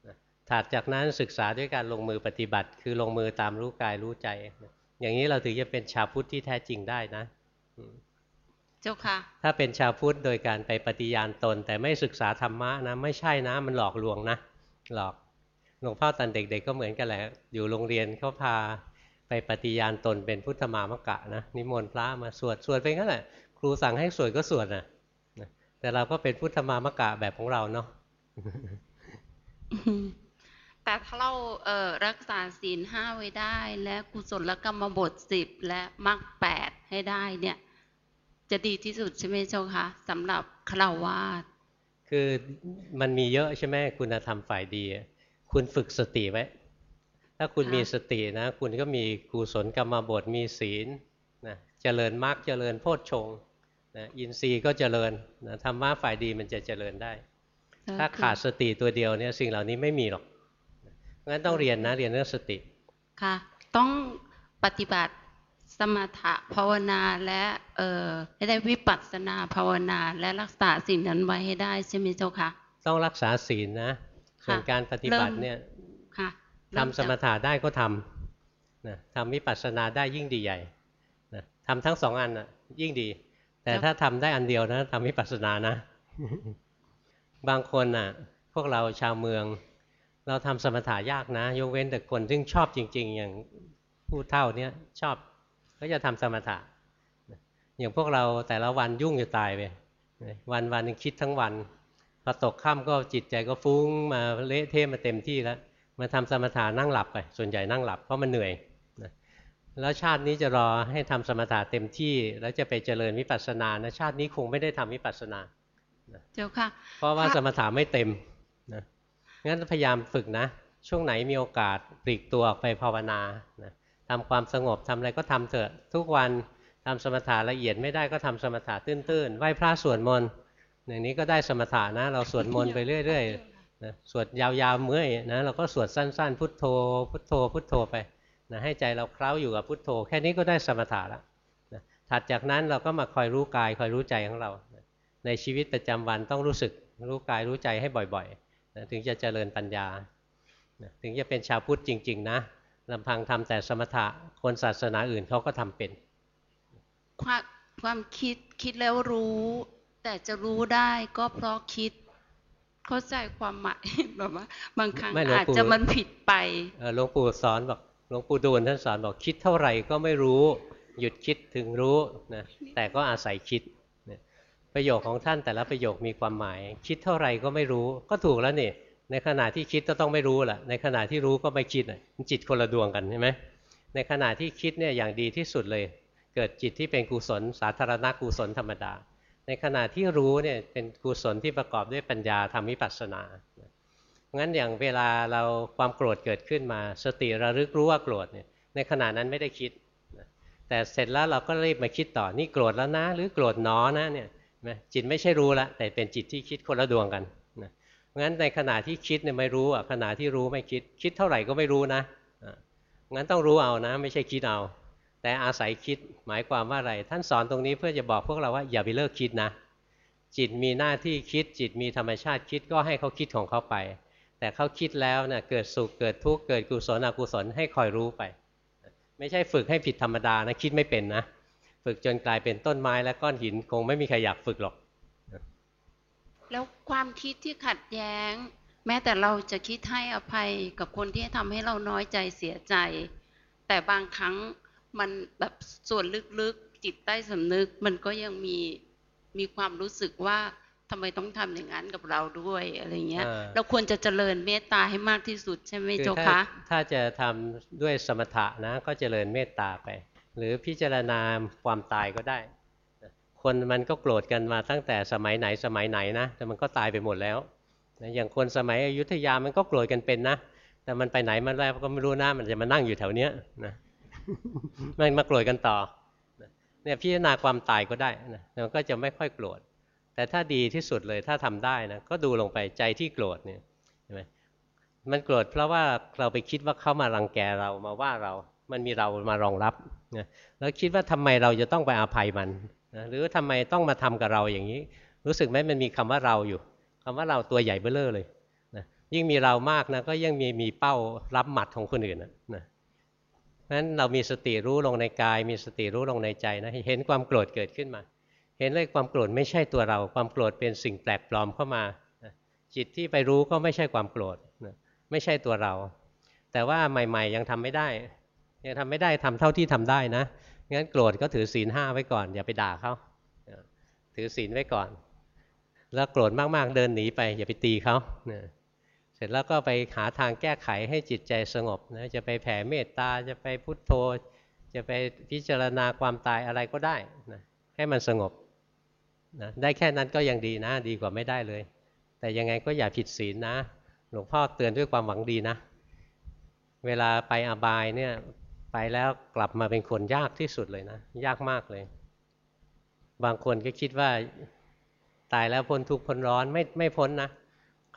นะถัดจากนั้นศึกษาด้วยการลงมือปฏิบัติ คือลงมือตามรู้กายรู้ใจนะอย่างนี้เราถึงจะเป็นชาวพุทธที่แท้จริงได้นะอืมเจ้าค่ะถ้าเป็นชาวพุทธโดยการไปปฏิญาณตน แต่ไม่ศึกษาธรรมะนะไม่ใช่นะมันหลอกลวงนะหลอกหลวงพ่อตอนเด็กๆก็เหมือนกันแหละอยู่โรงเรียนเขาพา ไปปฏิญาณตนเป็นพุทธมามกะนะนิมนต์พระมาสวดสวดไปงั้นแหละครูสั่งให้สวดก็สวดนะนะแต่เราก็เป็นพุทธมามกะแบบของเราเนาะแต่ถ้าเราเอ่อรักษาศีลห้าไว้ได้ และกุศลกรรมบทสิบและมรรคแปดให้ได้เนี่ย จะดีที่สุดใช่ไหมเจ้าคะสำหรับฆราวาสคือมันมีเยอะใช่ไหมคุณธรรมฝ่ายดีอะคุณฝึกสติไว้ ถ้าคุณมีสตินะ คุณก็มีกุศลกรรมบทมีศีลนะเจริญมรรคเจริญโพชฌงค์นะอินทรีย์ก็เจริญนะธรรมะฝ่ายดีมันจะเจริญได้ ถ้าขาดสติตัวเดียวเนี่ยสิ่งเหล่านี้ไม่มีหรอกเพราะฉะนั้นต้องเรียนนะเรียนเรื่องสติค่ะ ต้องปฏิบัติสมถะภาวนาและเอ่อให้ได้วิปัสสนาภาวนาและรักษาสิ่งนั้นไว้ให้ได้ใช่ไหมเจ้าคะต้องรักษาศีลนะส่วนค่ะการปฏิบัติเนี่ยค่ะ ทำสมถะได้ก็ทำนะทำวิปัสสนาได้ยิ่งดีใหญ่นะทำทั้งสองอันน่ะยิ่งดี แต่ถ้าทำได้อันเดียวนะทำวิปัสสนานะ บางคนน่ะ พวกเราชาวเมือง เราทำสมถะยากนะ ยกเว้นแต่คนซึ่งชอบจริง ๆ อย่างผู้เท่าเนี้ยชอบก็จะทำสมถะ อย่างพวกเราแต่ละวันยุ่งจะตายไปวันวันหนึงคิดทั้งวันพอตกค่ำก็จิตใจก็ฟุ้งมาเละเทะมาเต็มที่แล้ว มาทำสมถะนั่งหลับไป ส่วนใหญ่นั่งหลับเพราะมันเหนื่อยนะแล้วชาตินี้จะรอให้ทำสมถะเต็มที่ แล้วจะไปเจริญวิปัสสนานะชาตินี้คงไม่ได้ทำวิปัสสนาเจ้าค่ะ เพราะว่าค่ะสมถะไม่เต็มนะงั้นพยายามฝึกนะ ช่วงไหนมีโอกาสปลีกตัวออกไปภาวนานะทำความสงบทำอะไรก็ทำเถอะ ทุกวันทำสมถะละเอียดไม่ได้ก็ทำสมถะตื้นๆไหว้พระสวดมนต์อย่างนี้ก็ได้สมถะนะ เราสวดมนต์ไปเรื่อย ๆ นะสวดยาวๆเมื่อยนะเราก็สวดสั้น ๆ พุทโธ พุทโธ พุทโธไปนะให้ใจเราเคล้าอยู่กับพุทโธ แค่นี้ก็ได้สมถะแล้วนะถัดจากนั้นเราก็มาคอยรู้กายคอยรู้ใจของเราในชีวิตประจำวันต้องรู้สึกรู้กายรู้ใจให้บ่อยๆนะถึงจะเจริญปัญญานะถึงจะเป็นชาวพุทธจริง ๆ นะลำพังทำแต่สมถะคนศาสนาอื่นเขาก็ทำเป็นความความคิดคิดแล้วรู้ แต่จะรู้ได้ก็เพราะคิด เข้าใจความหมายแบบว่า บางครั้งไม่หลวงอาจปู่จะมันผิดไปเอ่อหลวงปู่สอนบอกหลวงปู่ดูลท่านสอนบอกคิดเท่าไหร่ก็ไม่รู้หยุดคิดถึงรู้นะแต่ก็อาศัยคิดนะประโยคของท่านแต่ละประโยคมีความหมาย คิดเท่าไหร่ก็ไม่รู้ก็ถูกแล้วนี่ในขณะที่คิดก็ต้องไม่รู้แหละในขณะที่รู้ก็ไม่คิดน่ะมันจิตคนละดวงกันใช่ไหมในขณะที่คิดเนี่ยอย่างดีที่สุดเลย เกิดจิตที่เป็นกุศล สาธารณกุศลธรรมดา ในขณะที่รู้เนี่ยเป็นกุศลที่ประกอบด้วยปัญญาทำวิปัสสนางั้นอย่างเวลาเราความโกรธเกิดขึ้นมา สติระลึกรู้ว่าโกรธเนี่ยในขณะนั้นไม่ได้คิด แต่เสร็จแล้วเราก็รีบมาคิดต่อนี่โกรธแล้วนะ หรือโกรธหนอนะเนี่ยจิตไม่ใช่รู้ละแต่เป็นจิตที่คิดคนละดวงกันนะงั้นในขณะที่คิดเนี่ยไม่รู้อะขณะที่รู้ไม่คิด คิดเท่าไหร่ก็ไม่รู้นะงั้นต้องรู้เอานะ ไม่ใช่คิดเอา แต่อาศัยคิดหมายความว่าอะไร ท่านสอนตรงนี้เพื่อจะบอกพวกเราว่าอย่าไปเลิกคิดนะ จิตมีหน้าที่คิดจิตมีธรรมชาติคิดก็ให้เขาคิดของเขาไป แต่เขาคิดแล้วเนะ่ยเกิดสุขเกิดทุกข์เกิดกุศลอกุศลให้คอยรู้ไป ไม่ใช่ฝึกให้ผิดธรรมดานะคิดไม่เป็นนะ ฝึกจนกลายเป็นต้นไม้และก้อนหินคงไม่มีใครอยากฝึกหรอก แล้วความคิดที่ขัดแย้ง แม้แต่เราจะคิดให้อภัยกับคนที่ทำให้เราน้อยใจเสียใจ แต่บางครั้ง มันแบบส่วนลึกๆจิตใต้สำนึก มันก็ยังมีมีความรู้สึกว่าทำไมต้องทำอย่างนั้นกับเราด้วยอะไรเงี้ยอ่าเราควรจะเจริญเมตตาให้มากที่สุดใช่ไหมคือเจ้าถ้าคะถ้าจะทำด้วยสมถะนะ ก็เจริญเมตตาไป หรือพิจารณาความตายก็ได้ คนมันก็โกรธกันมาตั้งแต่สมัยไหนสมัยไหนนะ แต่มันก็ตายไปหมดแล้วนะอย่างคนสมัยอยุธยามันก็โกรธกันเป็นนะ แต่มันไปไหนมันแล้วก็ไม่รู้นะมันจะมานั่งอยู่แถวเนี้ยนะ มันมาโกรธกันต่อเนี่ยพิจารณาความตายก็ได้นะมันก็จะไม่ค่อยโกรธแต่ถ้าดีที่สุดเลยถ้าทำได้นะก็ดูลงไปใจที่โกรธเนี่ยเห็นไหมมันโกรธเพราะว่าเราไปคิดว่าเขามารังแกเรามาว่าเรา มันมีเรามารองรับนะแล้วคิดว่าทำไมเราจะต้องไปอาภัยมันนะหรือทำไมต้องมาทำกับเราอย่างนี้ รู้สึกไหมมันมีคำว่าเราอยู่คำว่าเราตัวใหญ่เบ้อเร่อเลยนะยิ่งมีเรามากนะก็ยิ่งมีมีเป้ารับหมัดของคนอื่นนะ นั้นเรามีสติรู้ลงในกาย มีสติรู้ลงในใจนะเห็นความโกรธเกิดขึ้นมา เห็นเลยความโกรธไม่ใช่ตัวเรา ความโกรธเป็นสิ่งแปลกปลอมเข้ามา จิตที่ไปรู้ก็ไม่ใช่ความโกรธนะไม่ใช่ตัวเรา แต่ว่าใหม่ ๆ ยังทำไม่ได้ ยังทำไม่ได้ทำเท่าที่ทำได้นะงั้นโกรธก็ถือศีลห้าไว้ก่อน อย่าไปด่าเขาถือศีลไว้ก่อน แล้วโกรธมากๆเดินหนีไป อย่าไปตีเขานะเส ร็จแล้วก็ไปหาทางแก้ไขให้จิตใจสงบนะจะไปแผ่เมตตาจะไปพุทโธ จะไปพิจารณาความตายอะไรก็ได้นะให้มันสงบนะได้แค่นั้นก็ยังดีนะ ดีกว่าไม่ได้เลย แต่ยังไงก็อย่าผิดศีลนะหลวงพ่อเตือนด้วยความหวังดีนะ เวลาไปอบายเนี่ยไปแล้วกลับมาเป็นคนยากที่สุดเลยนะ ยากมากเลย บางคนก็คิดว่าตายแล้วพ้นทุกข์พ้นร้อนไม่ไม่พ้นนะ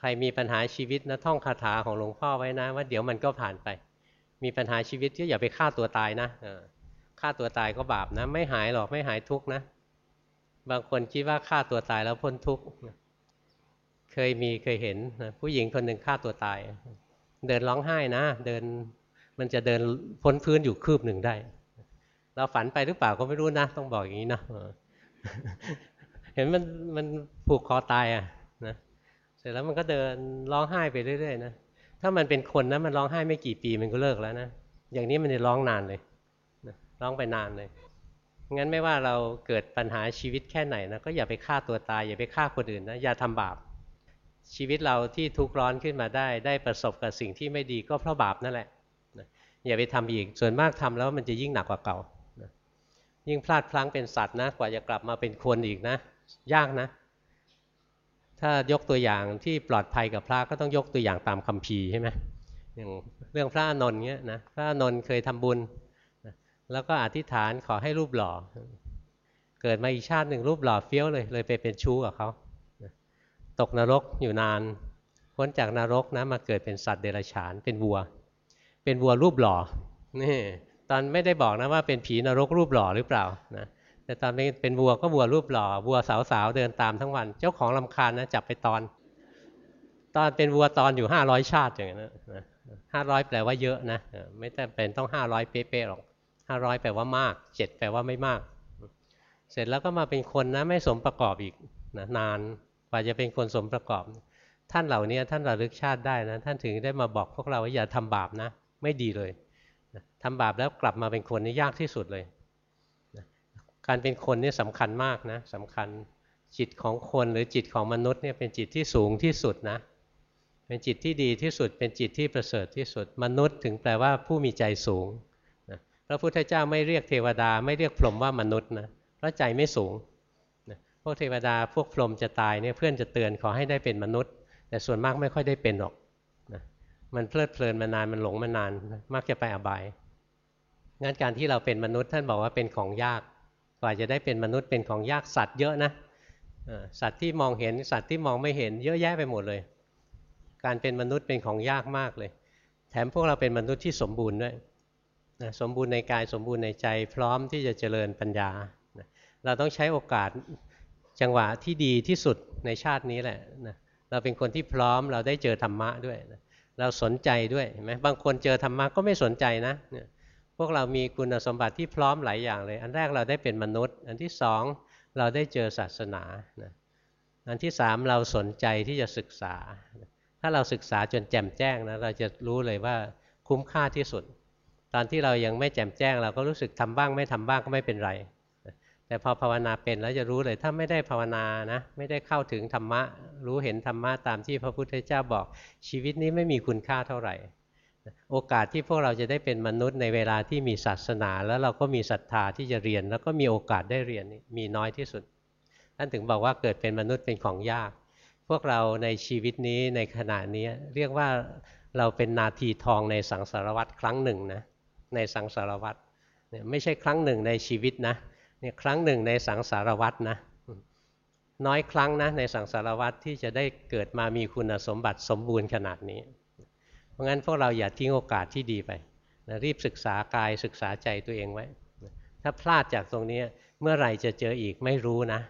รมีปัญหาชีวิตนะท่องคาถาของหลวงพ่อไว้นะ ว่าเดี๋ยวมันก็ผ่านไป มีปัญหาชีวิตก็อย่าไปฆ่าตัวตายนะฆ่าตัวตายก็บาปนะ ไม่หายหรอกไม่หายทุกนะ บางคนคิดว่าฆ่าตัวตายแล้วพ้นทุกเคยมีเคยเห็นผู้หญิงคนหนึ่งฆ่าตัวตาย เดินร้องไห้นะ เดินมันจะเดินพ้นพื้นอยู่คืบหนึ่งได้ เราฝันไปหรือเปล่าก็ไม่รู้นะ ต้องบอกอย่างนี้นะเห็นมันมันผูกคอตายอะ สร็จแล้วมันก็เดินร้องไห้ไปเรื่อยๆนะถ้ามันเป็นคนนะมันร้องไห้ไม่กี่ปีมันก็เลิกแล้วนะอย่างนี้มันจะร้องนานเลยนะร้องไปนานเลยงั้นไม่ว่าเราเกิดปัญหาชีวิตแค่ไหนนะก็อย่าไปฆ่าตัวตายอย่าไปฆ่าคนอื่นนะอย่าทำบาป ชีวิตเราที่ทุกข์ร้อนขึ้นมาได้ ได้ประสบกับสิ่งที่ไม่ดีก็เพราะบาปนั่นแหละนะอย่าไปทำอีกส่วนมากทำแล้วมันจะยิ่งหนักกว่าเก่านะยิ่งพลาดพลั้งเป็นสัตว์นะกว่าจะกลับมาเป็นคนอีกนะ ยากนะ ถ้ายกตัวอย่างที่ปลอดภัยกับพระก็ต้องยกตัวอย่างตามคัมภีร์ใช่ไหมอย่างเรื่องพระนนท์เงี้ยนะพระนนท์เคยทำบุญ แล้วก็อธิษฐานขอให้รูปหล่อ เกิดมาอีกชาติหนึ่งรูปหล่อเฟี้ยวเลย เลยไปเป็นชู้กับเขาตกนรกอยู่นานพ้นจากนรกนะมาเกิดเป็นสัตว์เดรัจฉาน เป็นวัว เป็นวัวรูปหล่อนี่ตอนไม่ได้บอกนะว่าเป็นผีนรกรูปหล่อหรือเปล่านะ แต่ตอนเป็นเป็นวัวก็วัวรูปหล่อวัวสาวๆเดินตามทั้งวัน เจ้าของลำคาญนะจับไปตอน ตอนเป็นวัวตอนอยู่ห้าร้อยชาติอย่างนั้นนะห้าร้อยแปลว่าเยอะนะไม่จำเป็นต้องห้าร้อยเป๊ะๆหรอกห้าร้อยแปลว่ามากเจ็ดแปลว่าไม่มาก เสร็จแล้วก็มาเป็นคนนะไม่สมประกอบอีกนะนานกว่าจะเป็นคนสมประกอบ ท่านเหล่านี้ท่านระลึกชาติได้นะ ท่านถึงได้มาบอกพวกเราว่าอย่าทำบาปนะ ไม่ดีเลยทำบาปแล้วกลับมาเป็นคนนี่ยากที่สุดเลย การเป็นคนนี่สำคัญมากนะสำคัญจิตของคนหรือจิตของมนุษย์เนี่ยเป็นจิตที่สูงที่สุดนะเป็นจิตที่ดีที่สุด เป็นจิตที่ประเสริฐที่สุด มนุษย์ถึงแปลว่าผู้มีใจสูงนะพระพุทธเจ้าไม่เรียกเทวดา ไม่เรียกพรหมว่ามนุษย์นะเพราะใจไม่สูงนะพวกเทวดาพวกพรหมจะตายเนี่ยเพื่อนจะเตือนขอให้ได้เป็นมนุษย์ แต่ส่วนมากไม่ค่อยได้เป็นหรอกนะมันเพลิดเพลินมานานมันหลงมานาน มักจะไปอบายงั้นการที่เราเป็นมนุษย์ท่านบอกว่าเป็นของยากก ว่าจะได้เป็นมนุษย์เป็นของยากสัตว์เยอะนะสัตว์ที่มองเห็นสัตว์ที่มองไม่เห็นเยอะแยะไปหมดเลย การเป็นมนุษย์เป็นของยากมากเลย แถมพวกเราเป็นมนุษย์ที่สมบูรณ์ด้วยนะสมบูรณ์ในกายสมบูรณ์ในใจ พร้อมที่จะเจริญปัญญานะเราต้องใช้โอกาสจังหวะที่ดีที่สุดในชาตินี้แหละนะเราเป็นคนที่พร้อมเราได้เจอธรรมะด้วยนะเราสนใจด้วยเห็นไหมบางคนเจอธรรมะก็ไม่สนใจนะเนี่ย พวกเรามีคุณสมบัติที่พร้อมหลายอย่างเลย อันแรกเราได้เป็นมนุษย์ อันที่สองเราได้เจอศาสนานะอันที่สามเราสนใจที่จะศึกษา ถ้าเราศึกษาจนแจ่มแจ้งนะเราจะรู้เลยว่าคุ้มค่าที่สุด ตอนที่เรายังไม่แจ่มแจ้ง เราก็รู้สึกทำบ้างไม่ทำบ้างก็ไม่เป็นไร แต่พอภาวนาเป็นแล้วจะรู้เลยถ้าไม่ได้ภาวนานะไม่ได้เข้าถึงธรรมะ รู้เห็นธรรมะตามที่พระพุทธเจ้าบอกชีวิตนี้ไม่มีคุณค่าเท่าไหร่ โอกาสที่พวกเราจะได้เป็นมนุษย์ในเวลาที่มีศาสนา แล้วเราก็มีศรัทธาที่จะเรียน แล้วก็มีโอกาสได้เรียนมีน้อยที่สุดท่านถึงบอกว่าเกิดเป็นมนุษย์เป็นของยาก พวกเราในชีวิตนี้ในขณะนี้เรียกว่าเราเป็นนาทีทองในสังสารวัตรครั้งหนึ่งนะในสังสารวัตรไม่ใช่ครั้งหนึ่งในชีวิตนะเนี่ยครั้งหนึ่งในสังสารวัตรนะน้อยครั้งนะในสังสารวัตรที่จะได้เกิดมามีคุณสมบัติสมบูรณ์ขนาดนี้ เพราะงั้นพวกเราอย่าทิ้งโอกาสที่ดีไปนะรีบศึกษากายศึกษาใจตัวเองไว้ ถ้าพลาดจากตรงนี้เมื่อไหร่จะเจออีกไม่รู้นะ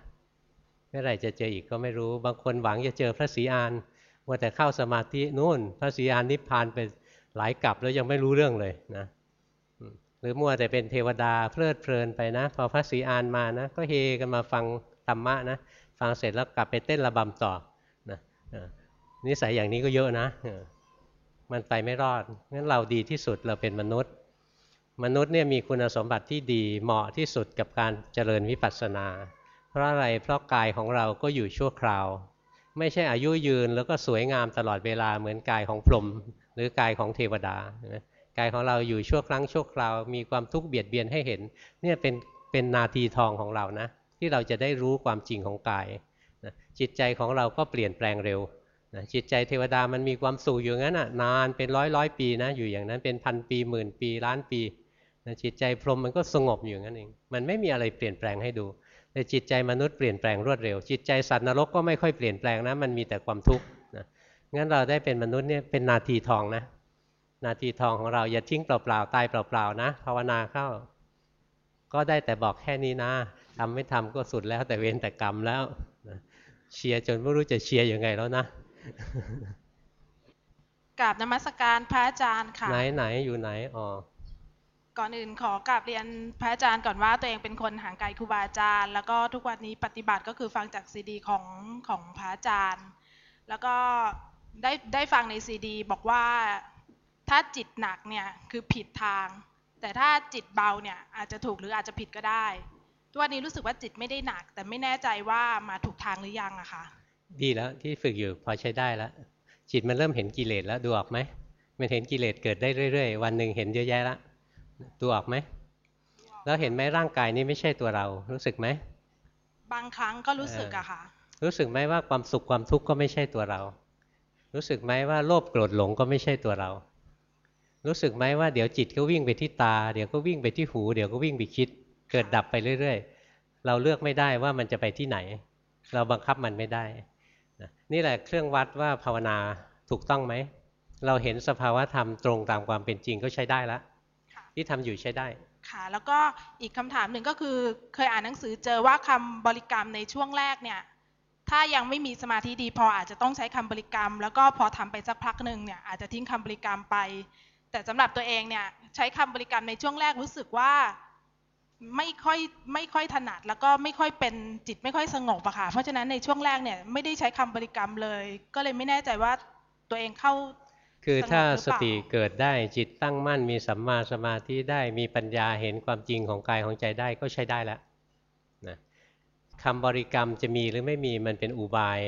เมื่อไหร่จะเจออีกก็ไม่รู้ บางคนหวังจะเจอพระศรีอานว่าแต่เข้าสมาธินู่น พระศรีอานนิพพานไปหลายกลับแล้วยังไม่รู้เรื่องเลยนะหรือมัวแต่เป็นเทวดาเพลิดเพลินไปนะ พอพระศรีอานมานะ ก็เฮกันมาฟังธรรมะนะฟังเสร็จแล้วกลับไปเต้นระบำต่อนะนิสัยอย่างนี้ก็เยอะนะ มันไปไม่รอดงั้นเราดีที่สุดเราเป็นมนุษย์ มนุษย์เนี่ยมีคุณสมบัติที่ดีเหมาะที่สุดกับการเจริญวิปัสสนา เพราะอะไรเพราะกายของเราก็อยู่ชั่วคราว ไม่ใช่อายุยืนแล้วก็สวยงามตลอดเวลาเหมือนกายของพรหมหรือกายของเทวดากายของเราอยู่ชั่วครั้งชั่วคราว มีความทุกข์เบียดเบียนให้เห็นเนี่ยเป็นเป็นนาทีทองของเรานะ ที่เราจะได้รู้ความจริงของกายจิตใจของเราก็เปลี่ยนแปลงเร็ว นะจิตใจเทวดามันมีความสุขอยู่งั้นอะนานเป็นร้อยร้อยปีนะอยู่อย่างนั้นเป็นพันปีหมื่นปีล้านปีนะจิตใจพรหมมันก็สงบอยู่งั้นเองมันไม่มีอะไรเปลี่ยนแปลงให้ดู แต่จิตใจมนุษย์เปลี่ยนแปลงรวดเร็ว จิตใจสัตว์นรกก็ไม่ค่อยเปลี่ยนแปลงนะมันมีแต่ความทุกข์นะงั้นเราได้เป็นมนุษย์เนี่ยเป็นนาทีทองนะ นาทีทองของเราอย่าทิ้งเปล่าๆตายเปล่าๆนะภาวนาเข้า ก็ได้แต่บอกแค่นี้นะทำไม่ทำก็สุดแล้วแต่เวรแต่กรรมแล้วนะเชียร์จนไม่รู้จะเชียร์ยังไงแล้วนะ กราบนมัสการพระอาจารย์ค่ะ ไหนไหนอยู่ไหนอ๋อก่อนอื่นขอกราบเรียนพระอาจารย์ก่อนว่าตัวเองเป็นคนห่างไกลครูบาอาจารย์ แล้วก็ทุกวันนี้ปฏิบัติก็คือฟังจากซีดีของของพระอาจารย์ แล้วก็ได้ได้ฟังในซีดี บอกว่าถ้าจิตหนักเนี่ยคือผิดทาง แต่ถ้าจิตเบาเนี่ยอาจจะถูกหรืออาจจะผิดก็ได้ ทุกวันนี้รู้สึกว่าจิตไม่ได้หนัก แต่ไม่แน่ใจว่ามาถูกทางหรือยังอะคะ ดีแล้วที่ฝึกอยู่พอใช้ได้แล้วจิตมันเริ่มเห็นกิเลสแล้วดูออกไหมมันเห็นกิเลสเกิดได้เรื่อย ๆ วันหนึ่งเห็นเยอะแยะแล้วดูออกไหมแล้วเห็นไหมร่างกายนี้ไม่ใช่ตัวเรา รู้สึกไหมบางครั้งก็รู้สึกอะค่ะ รู้สึกไหมว่าความสุขความทุกข์ก็ไม่ใช่ตัวเรา รู้สึกไหมว่าโลภโกรธหลงก็ไม่ใช่ตัวเรา รู้สึกไหมว่าเดี๋ยวจิตก็วิ่งไปที่ตา เดี๋ยวก็วิ่งไปที่หู เดี๋ยวก็วิ่งไปคิด เกิดดับไปเรื่อย ๆ เราเลือกไม่ได้ว่ามันจะไปที่ไหน เราบังคับมันไม่ได้ นี่แหละเครื่องวัดว่าภาวนาถูกต้องไหม เราเห็นสภาวะธรรมตรงตามความเป็นจริงก็ใช้ได้แล้วที่ทำอยู่ใช้ได้ค่ะแล้วก็อีกคำถามหนึ่งก็คือเคยอ่านหนังสือเจอว่าคำบริกรรมในช่วงแรกเนี่ย ถ้ายังไม่มีสมาธิดีพออาจจะต้องใช้คำบริกรรม แล้วก็พอทำไปสักพักหนึ่งเนี่ยอาจจะทิ้งคำบริกรรมไป แต่สำหรับตัวเองเนี่ยใช้คำบริกรรมในช่วงแรกรู้สึกว่า ไม่ค่อยไม่ค่อยถนัดแล้วก็ไม่ค่อยเป็นจิตไม่ค่อยสงบอะค่ะเพราะฉะนั้นในช่วงแรกเนี่ยไม่ได้ใช้คำบริกรรมเลย ก็เลยไม่แน่ใจว่าตัวเองเข้า คือถ้าสงบหรือสเปล่าติเกิดได้จิตตั้งมั่น มีสัมมาสมาธิได้มีปัญญาเห็นความจริงของกายของใจได้ก็ใช้ได้แล้วนะคำบริกรรมจะมีหรือไม่มีมันเป็นอุบาย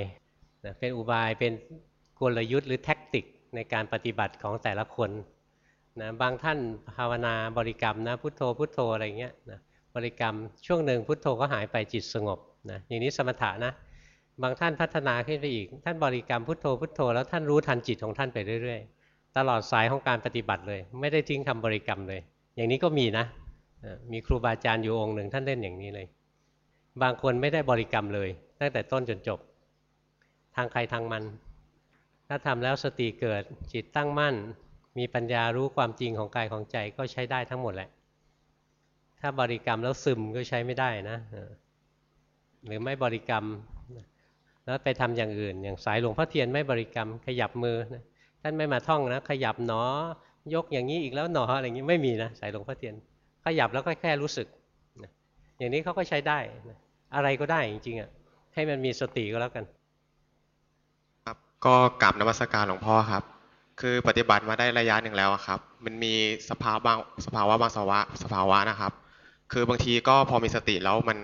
นะเป็นอุบายเป็นกลยุทธ์หรือแท็กติกในการปฏิบัติของแต่ละคน นะบางท่านภาวนาบริกรรมนะพุทโธพุทโธอะไรเงี้ยนะบริกรรมช่วงหนึ่งพุทโธก็หายไปจิตสงบนะอย่างนี้สมถะนะบางท่านพัฒนาขึ้นไปอีก ท่านบริกรรมพุทโธพุทโธแล้วท่านรู้ทันจิตของท่านไปเรื่อย ๆ ตลอดสายของการปฏิบัติเลย ไม่ได้ทิ้งคำบริกรรมเลย อย่างนี้ก็มีนะมีครูบาอาจารย์อยู่องค์หนึ่งท่านเล่นอย่างนี้เลย บางคนไม่ได้บริกรรมเลย ตั้งแต่ต้นจนจบ ทางใครทางมัน ถ้าทำแล้วสติเกิดจิตตั้งมั่น มีปัญญารู้ความจริงของกายของใจก็ใช้ได้ทั้งหมดแหละ ถ้าบริกรรมแล้วซึมก็ใช้ไม่ได้นะหรือไม่บริกรรม แล้วไปทำอย่างอื่น อย่างสายหลวงพ่อเทียนไม่บริกรรม ขยับมือนะท่านไม่มาท่องนะขยับหนอยกอย่างนี้อีกแล้วหนออะไรอย่างนี้ไม่มีนะสายหลวงพ่อเทียน ขยับแล้วก็แค่รู้สึกอย่างนี้เขาก็ใช้ได้นะอะไรก็ได้จริงๆอะให้มันมีสติก็แล้วกัน ครับก็กราบนมัสการหลวงพ่อครับ คือปฏิบัติมาได้ระยะหนึ่งแล้วครับ มันมีสภาวะบางสภาวะบางสภาวะสภาวะนะครับ คือบางทีก็พอมีสติแล้วมัน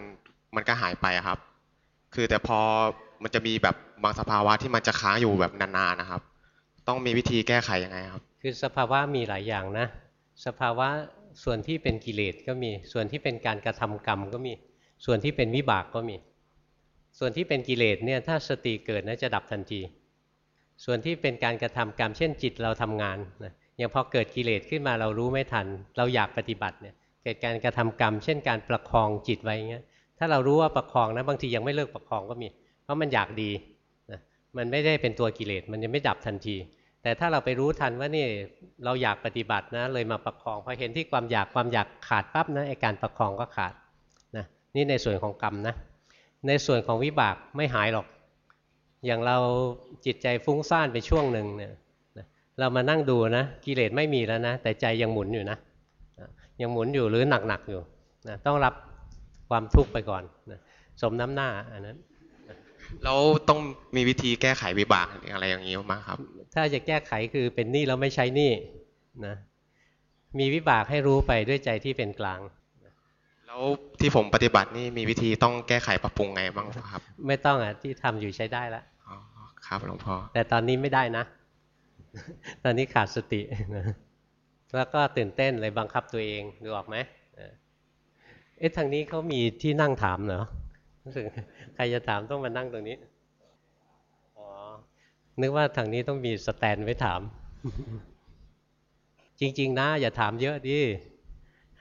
มันก็หายไปครับ คือแต่พอมันจะมีแบบบางสภาวะที่มันจะค้างอยู่แบบนานๆนะครับ ต้องมีวิธีแก้ไขยังไงครับ คือสภาวะมีหลายอย่างนะ สภาวะส่วนที่เป็นกิเลสก็มี ส่วนที่เป็นการกระทำกรรมก็มี ส่วนที่เป็นวิบากก็มี ส่วนที่เป็นกิเลสเนี่ยถ้าสติเกิดนะจะดับทันที ส่วนที่เป็นการกระทำกรรม เช่นจิตเราทำงานนะอย่างพอเกิดกิเลสขึ้นมาเรารู้ไม่ทัน เราอยากปฏิบัติเนี่ยเกิดการกระทำกรรม เช่นการประคองจิตไว้อย่างเงี้ยถ้าเรารู้ว่าประคองนะบางทียังไม่เลิกประคองก็มี เพราะมันอยากดีนะมันไม่ได้เป็นตัวกิเลสมันยังไม่ดับทันที แต่ถ้าเราไปรู้ทันว่านี่เราอยากปฏิบัตินะเลยมาประคองพอเห็นที่ความอยากความอยากขาดปั๊บนะไอการประคองก็ขาดนะนี่ในส่วนของกรรมนะในส่วนของวิบากไม่หายหรอก อย่างเราจิตใจฟุ้งซ่านไปช่วงหนึ่งเนี่ยนะเรามานั่งดูนะกิเลสไม่มีแล้วนะ แต่ใจยังหมุนอยู่นะนะยังหมุนอยู่หรือหนักๆอยู่นะต้องรับความทุกข์ไปก่อนนะสมน้ำหน้าอันนั้นแล้วต้องมีวิธีแก้ไขวิบากอะไรอย่างนี้มั้งครับ ถ้าจะแก้ไขคือเป็นหนี้แล้วไม่ใช้หนี้นะมีวิบากให้รู้ไปด้วยใจที่เป็นกลาง แล้วที่ผมปฏิบัตินี่มีวิธีต้องแก้ไขปรับปรุงไงบ้างครับ ไม่ต้องอะที่ทำอยู่ใช้ได้แล้วอ๋อ ครับหลวงพ่อแต่ตอนนี้ไม่ได้นะ ตอนนี้ขาดสตินะแล้วก็ตื่นเต้นเลยบังคับตัวเองดูออกไหมเอ๊ะทางนี้เขามีที่นั่งถามเหรอรู้สึกใครจะถามต้องมานั่งตรงนี้อ๋อนึกว่าทางนี้ต้องมีสแตนไว้ถาม จริง ๆ นะ อย่าถามเยอะดิ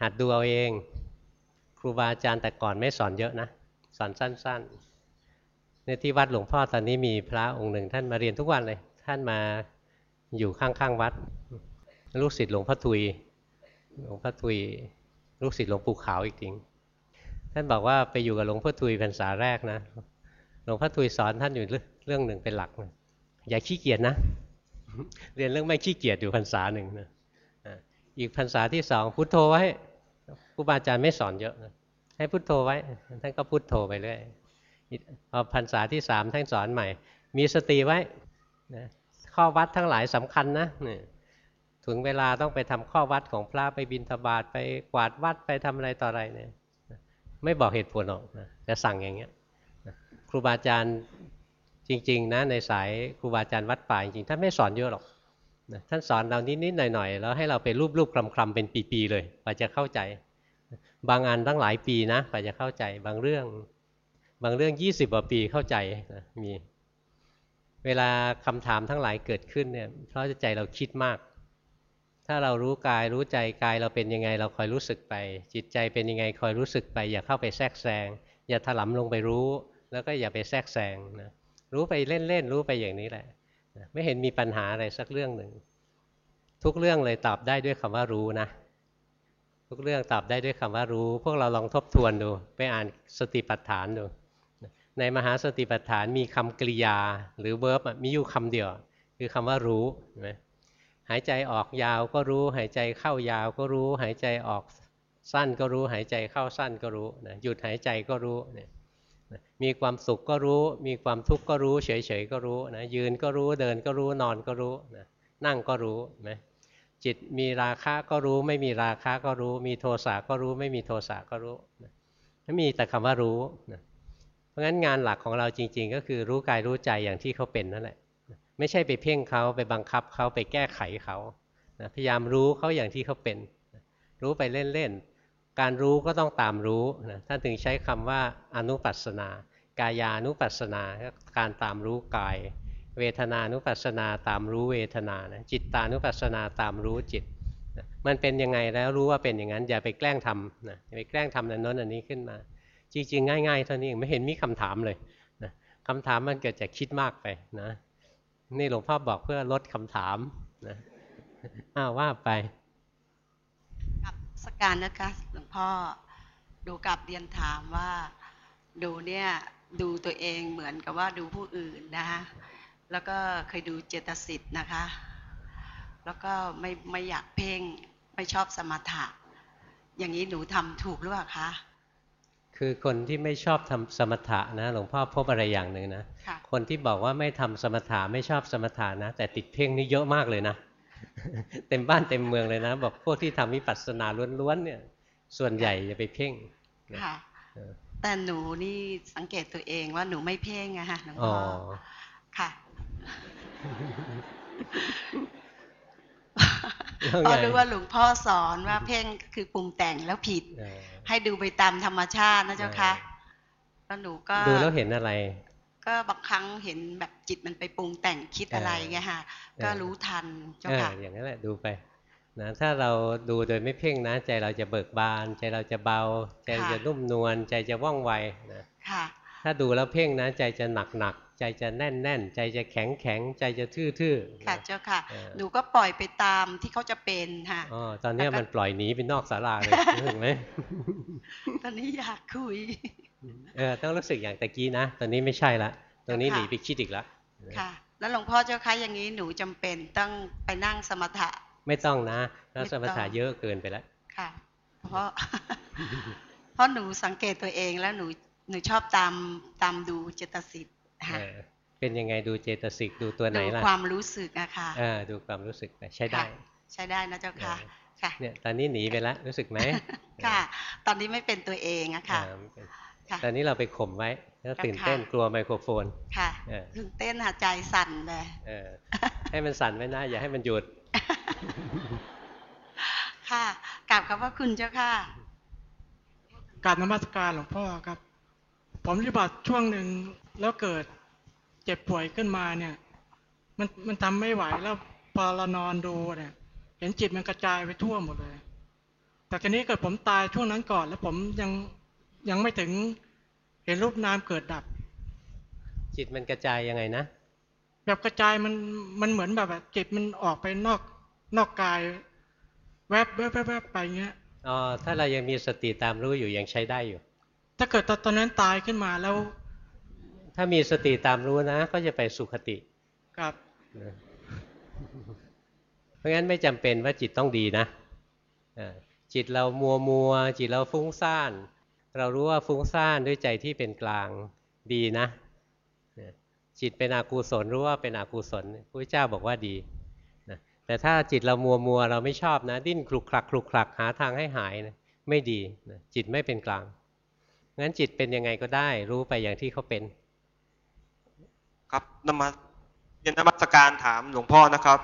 หัดดูเอาเอง ครูบาอาจารย์แต่ก่อนไม่สอนเยอะนะ สอนสั้น ๆ ในที่วัดหลวงพ่อตอนนี้มีพระองค์หนึ่งท่านมาเรียนทุกวันเลย ท่านมาอยู่ข้างๆวัด ลูกศิษย์หลวงพ่อทุย หลวงพ่อทุย ลูกศิษย์หลวงปู่ขาวอีกจริง ท่านบอกว่าไปอยู่กับหลวงพ่อทุยพรรษาแรกนะ หลวงพ่อทุยสอนท่านอยู่เรื่องหนึ่งเป็นหลักนะอย่าขี้เกียจนะ เรียนเรื่องไม่ขี้เกียจอยู่พรรษาหนึ่งนะอะอีกพรรษาที่สองพุทโธไว้ครูบาอาจารย์ไม่สอนเยอะนะให้พุทโธไว้ ท่านก็พุทโธไปเรื่อย พอพรรษาที่สามท่านสอนใหม่ มีสติไว้นะข้อวัดทั้งหลายสำคัญนะถึงเวลาต้องไปทำข้อวัดของพระไปบิณฑบาตไปกวาดวัดไปทำอะไรต่ออะไรเนี่ยไม่บอกเหตุผลหรอกนะแต่สั่งอย่างเงี้ยนะครูบาอาจารย์จริงๆนะในสายครูบาอาจารย์วัดป่าจริงๆท่านไม่สอนเยอะหรอกนะท่านสอนเรานิดๆหน่อยๆแล้วให้เราไปรูปๆคลำๆเป็นปีๆเลยกว่าจะเข้าใจ บางอันตั้งหลายปีนะกว่าจะเข้าใจบางเรื่อง บางเรื่องยี่สิบกว่าปีเข้าใจนะมีเวลาคำถามทั้งหลายเกิดขึ้นเนี่ยเพราะใจเราคิดมาก ถ้าเรารู้กายรู้ใจกายเราเป็นยังไง เราคอยรู้สึกไป จิตใจเป็นยังไงคอยรู้สึกไป อย่าเข้าไปแทรกแซงอย่าถลำลงไปรู้ แล้วก็อย่าไปแทรกแซงนะรู้ไปเล่นๆรู้ไปอย่างนี้แหละนะไม่เห็นมีปัญหาอะไรสักเรื่องหนึ่งทุกเรื่องเลยตอบได้ด้วยคำว่ารู้นะ ทุกเรื่องตอบได้ด้วยคำว่ารู้ พวกเราลองทบทวนดู ไปอ่านสติปัฏฐานดู ในมหาสติปัฏฐานมีคำกริยาหรือเวิร์บมีอยู่คำเดียว คือคำว่ารู้เห็นไหมหายใจออกยาวก็รู้ หายใจเข้ายาวก็รู้ หายใจออกสั้นก็รู้ หายใจเข้าสั้นก็รู้นะหยุดหายใจก็รู้นะมีความสุขก็รู้ มีความทุกข์ก็รู้ เฉยๆก็รู้นะยืนก็รู้เดินก็รู้นอนก็รู้นะนั่งก็รู้นะจิตมีราคะก็รู้ ไม่มีราคะก็รู้ มีโทสะก็รู้ ไม่มีโทสะก็รู้นะไม่มีแต่คำว่ารู้นะ เพราะงั้นงานหลักของเราจริง ๆ ก็คือรู้กายรู้ใจอย่างที่เขาเป็นนั่นแหละ ไม่ใช่ไปเพ่งเขาไปบังคับเขาไปแก้ไขเขาพยายามรู้เขาอย่างที่เขาเป็น รู้ไปเล่นๆการรู้ก็ต้องตามรู้นะท่านถึงใช้คำว่าอนุปัสสนา กายานุปัสสนาการตามรู้กาย เวทนานุปัสสนาตามรู้เวทนานะจิตตานุปัสสนาตามรู้จิตนะมันเป็นยังไงแล้วรู้ว่าเป็นอย่างนั้น อย่าไปแกล้งทำนะอย่าไปแกล้งทำนั้นน้นอันนี้ขึ้นมา จริง ๆ ง่ายๆเท่านี้เองไม่เห็นมีคำถามเลยนะคำถามมันเกิดจากคิดมากไปนะ นี่หลวงพ่อบอกเพื่อลดคำถามนะอ้าวว่าไปกับสกการนะคะหลวงพ่อดูกับเรียนถามว่าดูเนี่ยดูตัวเองเหมือนกับว่าดูผู้อื่นนะคะแล้วก็เคยดูเจตสิทธ์นะคะ แล้วก็ไม่ไม่อยากเพ่งไม่ชอบสมถะ อย่างนี้หนูทำถูกหรือเปล่าคะ คือคนที่ไม่ชอบทำสมถะนะหลวงพ่อพบอะไรอย่างหนึ่งนะค่ะคนที่บอกว่าไม่ทำสมถะไม่ชอบสมถะนะ แต่ติดเพ่งนี่เยอะมากเลยนะเต็มบ้านเต็มเมืองเลยนะ บอกพวกที่ทำวิปัสสนาล้วนๆเนี่ย ส่วนใหญ่จะไปเพ่งนะค่ะเออแต่หนูนี่สังเกตตัวเองว่าหนูไม่เพ่งอะค่ะหลวงอ๋อพ่อค่ะแล้ว เพราะไงรู้ว่าหลวงพ่อสอนว่าเพ่งคือปรุงแต่งแล้วผิดเออให้ดูไปตามธรรมชาตินะเจ้าค่ะแล้วหนูก็ดูแล้วเห็นอะไร ก็บางครั้งเห็นแบบจิตมันไปปรุงแต่งคิดอะไรเงี้ยค่ะก็รู้ทันเจ้าเออค่ะอย่างนั้นแหละดูไปนะถ้าเราดูโดยไม่เพ่งนะ ใจเราจะเบิกบาน ใจเราจะเบา ใจเราจะนุ่มนวลใจจะว่องไวนะค่ะถ้าดูแล้วเพ่งนะ ใจจะหนักหนัก ใจจะแน่นแน่นใจจะแข็งแข็งใจจะทื่อทื่อๆค่ะนะเจ้าค่ะเออหนูก็ปล่อยไปตามที่เขาจะเป็นค่ะอ๋อตอนเนี้ยแล้วก็มันปล่อยหนีไปนอกศาลาเลยรู้สึกไหมตอนนี้อยากคุยเออต้องรู้สึกอย่างตะกี้นะตอนนี้ไม่ใช่ละตรงนี้หค่ะนีไปคิดอีกแล้วค่ะ แล้วหลวงพ่อเจ้าคะอย่างนี้หนูจำเป็นต้องไปนั่งสมถะ ไม่ต้องนะแล้วไม่สมถะต้องเยอะเกินไปแล้วค่ะ เพราะเพราะหนูสังเกตตัวเองแล้วหนูหนูชอบตามตามดูเจตสิทธิ์ค่ะ เออเป็นยังไงดูเจตสิกดูตัวไหนดูล่ะความรู้สึกอะค่ะเออดูความรู้สึกไปใช้ได้ค่ะใช้ได้นะเจ้าค่ะค่ะเนี่ยตอนนี้หนีไปแล้วรู้สึกไหมค่ะ ตอนนี้ไม่เป็นตัวเองอะค่ะอ่าไม่เป็นค่ะตอนนี้เราไปข่มไว้แล้วตื่นเต้นค่ะกลัวไมโครโฟนค่ะเออตื่นเต้นหายใจสั่นเลยเออให้มันสั่นไว้นะอย่าให้มันหยุด ค่ะกราบขอบพระคุณเจ้าค่ะกรารนมัสการหลวงพ่อครับ ผมปฏิบัติช่วงหนึ่ง แล้วเกิดเจ็บป่วยขึ้นมาเนี่ย มันมันทำไม่ไหวแล้วพอเรานอนดูเนี่ย เห็นจิตมันกระจายไปทั่วหมดเลย แต่ทีนี้เกิดผมตายช่วงนั้นก่อน แล้วผมยังยังไม่ถึงเห็นรูปนามเกิดดับ จิตมันกระจายยังไงนะแบบกระจายมันมันเหมือนแบบว่าจิตมันออกไปนอกนอกกาย แวบแวบแวบแวบไปเงี้ยอ๋อถ้าเรายังมีสติตามรู้อยู่ยังใช้ได้อยู่ ถ้าเกิดตอนตอนนั้นตายขึ้นมาแล้ว ถ้ามีสติตามรู้นะ ก็จะไปสุขติกับนะเพราะงั้นไม่จำเป็นว่าจิตต้องดีนะอ่าจิตเรามัวมัวจิตเราฟุ้งซ่าน เรารู้ว่าฟุ้งซ่านด้วยใจที่เป็นกลางดีนะนะจิตเป็นอกุศลรู้ว่าเป็นอกุศลพระเจ้าบอกว่าดีนะแต่ถ้าจิตเรามัวมัวเราไม่ชอบนะ ดิ้นคลุกคลักคลุกคลักหาทางให้หายนะไม่ดีนะจิตไม่เป็นกลางงั้นจิตเป็นยังไงก็ได้ รู้ไปอย่างที่เขาเป็น ครับนมัสเรียนนมัสการถามหลวงพ่อนะครับ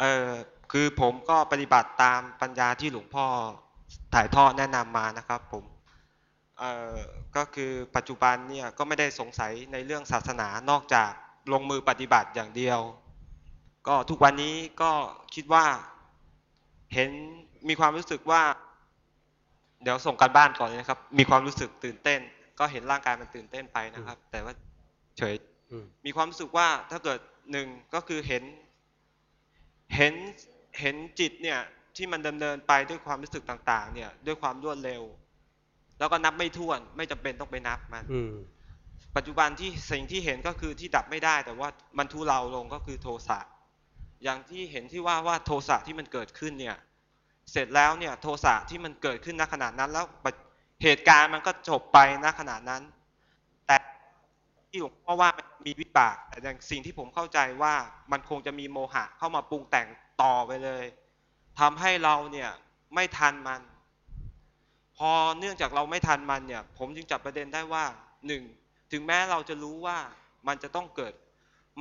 เอ่อคือผมก็ปฏิบัติตามปัญญาที่หลวงพ่อถ่ายทอดแนะนำมานะครับผมเอ่อก็คือปัจจุบันเนี่ยก็ไม่ได้สงสัยในเรื่องศาสนานอกจากลงมือปฏิบัติอย่างเดียว ก็ทุกวันนี้ก็คิดว่าเห็นมีความรู้สึกว่า เดี๋ยวส่งการบ้านก่อนนะครับ มีความรู้สึกตื่นเต้น ก็เห็นร่างกายมันตื่นเต้นไปนะครับ แต่ว่าเฉย มมีความรู้สึกว่าถ้าเกิดหนึ่งก็คือเห็นเห็นเห็นจิตเนี่ยที่มันดำเนินไปด้วยความรู้สึกต่าง ๆ เนี่ย ด้วยความรวดเร็ว แล้วก็นับไม่ถ้วน ไม่จำเป็นต้องไปนับมันอืมปัจจุบันที่สิ่งที่เห็นก็คือที่ดับไม่ได้ แต่ว่ามันทุเลาลงก็คือโทสะอย่างที่เห็นที่ว่าว่าโทสะที่มันเกิดขึ้นเนี่ย เสร็จแล้วเนี่ย โทสะที่มันเกิดขึ้นณขณะนั้น แล้วเหตุการณ์มันก็จบไปณขณะนั้นแต่ ที่หลวงพ่อว่ามันมีวิบากแต่อย่างสิ่งที่ผมเข้าใจว่ามันคงจะมีโมหะเข้ามาปรุงแต่งต่อไปเลยทำให้เราเนี่ยไม่ทันมัน พอเนื่องจากเราไม่ทันมันเนี่ย ผมจึงจับประเด็นได้ว่าหนึ่งถึงแม้เราจะรู้ว่ามันจะต้องเกิด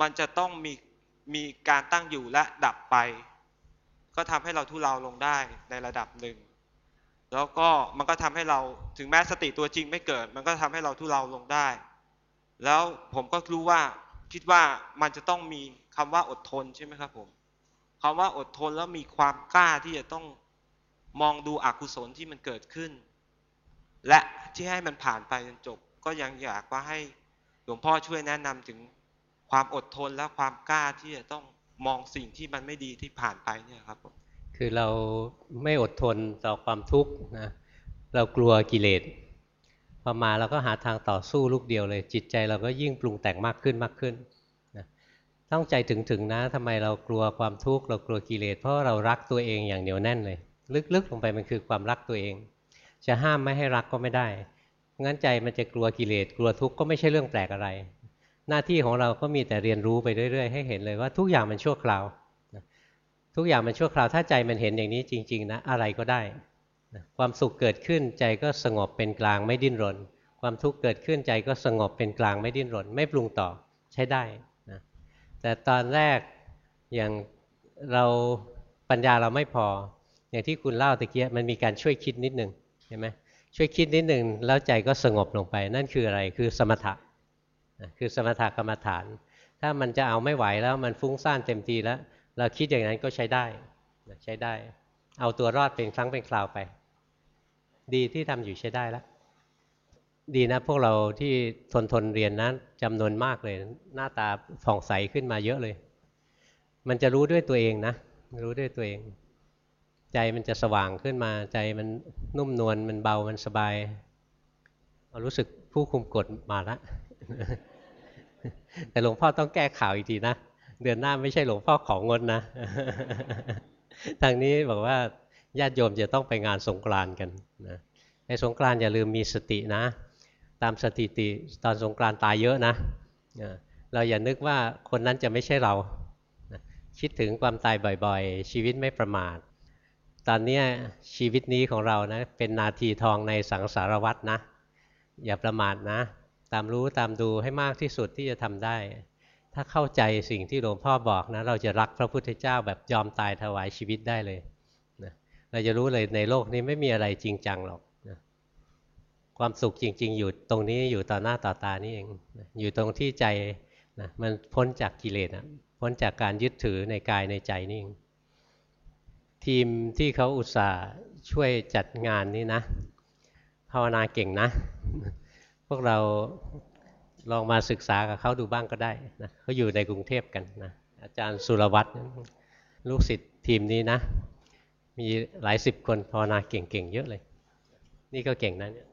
มันจะต้องมีมีการตั้งอยู่และดับไป ก็ทำให้เราทุเลาลงได้ในระดับหนึ่งแล้วก็มันก็ทำให้เราถึงแม้สติตัวจริงไม่เกิด มันก็ทำให้เราทุเลาลงได้ แล้วผมก็รู้ว่าคิดว่ามันจะต้องมีคำว่าอดทนใช่ไหมครับผมคำว่าอดทนแล้วมีความกล้าที่จะต้องมองดูอกุศลที่มันเกิดขึ้น และที่ให้มันผ่านไปจนจบ ก็ยังอยากว่าให้หลวงพ่อช่วยแนะนำถึงความอดทนและความกล้าที่จะต้องมองสิ่งที่มันไม่ดีที่ผ่านไปเนี่ยครับผมคือเราไม่อดทนต่อความทุกข์นะเรากลัวกิเลส พอมาเราก็หาทางต่อสู้ลูกเดียวเลย จิตใจเราก็ยิ่งปรุงแต่งมากขึ้นมากขึ้นนะต้องใจถึงถึงนะทำไมเรากลัวความทุกข์เรากลัวกิเลสเพราะเรารักตัวเองอย่างเหนียวแน่นเลย ลึกๆลงไปมันคือความรักตัวเอง จะห้ามไม่ให้รักก็ไม่ได้งั้นใจมันจะกลัวกิเลสกลัวทุกข์ก็ไม่ใช่เรื่องแปลกอะไร หน้าที่ของเราก็มีแต่เรียนรู้ไปเรื่อยๆ ให้เห็นเลยว่าทุกอย่างมันชั่วคราวทุกอย่างมันชั่วคราวถ้าใจมันเห็นอย่างนี้จริง ๆ นะ อะไรก็ได้ ความสุขเกิดขึ้นใจก็สงบเป็นกลางไม่ดิ้นรน ความทุกข์เกิดขึ้นใจก็สงบเป็นกลางไม่ดิ้นรน ไม่ปรุงต่อใช้ได้นะแต่ตอนแรกอย่างเราปัญญาเราไม่พอ อย่างที่คุณเล่าตะเกียมันมีการช่วยคิดนิดหนึ่งเห็นไหมช่วยคิดนิดหนึ่งแล้วใจก็สงบลงไป นั่นคืออะไรคือสมถะคือสมถะกรรมฐาน ถ้ามันจะเอาไม่ไหวแล้วมันฟุ้งซ่านเต็มทีแล้ว เราคิดอย่างนั้นก็ใช้ได้ใช้ได้ เอาตัวรอดเป็นครั้งเป็นคราวไป ดีที่ทำอยู่ใช้ได้แล้วดีนะพวกเราที่ทนทนเรียนนั้นจำนวนมากเลย หน้าตาผ่องใสขึ้นมาเยอะเลย มันจะรู้ด้วยตัวเองนะรู้ด้วยตัวเอง ใจมันจะสว่างขึ้นมาใจมันนุ่มนวลมันเบามันสบายรู้สึกผู้คุมกฎมาแล้วแต่หลวงพ่อต้องแก้ข่าวอีกทีนะ เดือนหน้าไม่ใช่หลวงพ่อของงดนะ ทางนี้บอกว่า ญาติโยมจะต้องไปงานสงกรานกันนะในสงกรานอย่าลืมมีสตินะ ตามสถิติตอนสงกรานตายเยอะนะ เราอย่านึกว่าคนนั้นจะไม่ใช่เรา คิดถึงความตายบ่อยๆ ชีวิตไม่ประมาท ตอนนี้ชีวิตนี้ของเรานะเป็นนาทีทองในสังสารวัตรนะ อย่าประมาทนะ ตามรู้ตามดูให้มากที่สุดที่จะทำได้ ถ้าเข้าใจสิ่งที่หลวงพ่อบอกนะ เราจะรักพระพุทธเจ้าแบบยอมตายถวายชีวิตได้เลย เราจะรู้เลยในโลกนี้ไม่มีอะไรจริงจังหรอกนะความสุขจริง ๆ อยู่ตรงนี้อยู่ต่อหน้าต่อตานี่เองนะอยู่ตรงที่ใจนะมันพ้นจากกิเลสนะพ้นจากการยึดถือในกายในใจนี่เองทีมที่เขาอุตส่าห์ช่วยจัดงานนี้นะภาวนาเก่งนะ พวกเราลองมาศึกษากับเขาดูบ้างก็ได้นะเขาอยู่ในกรุงเทพกันนะอาจารย์สุรวัตรลูกศิษย์ทีมนี้นะ มีหลายสิบคนภาวนาเก่งๆเยอะเลย นี่ก็เก่งนะเนี่ย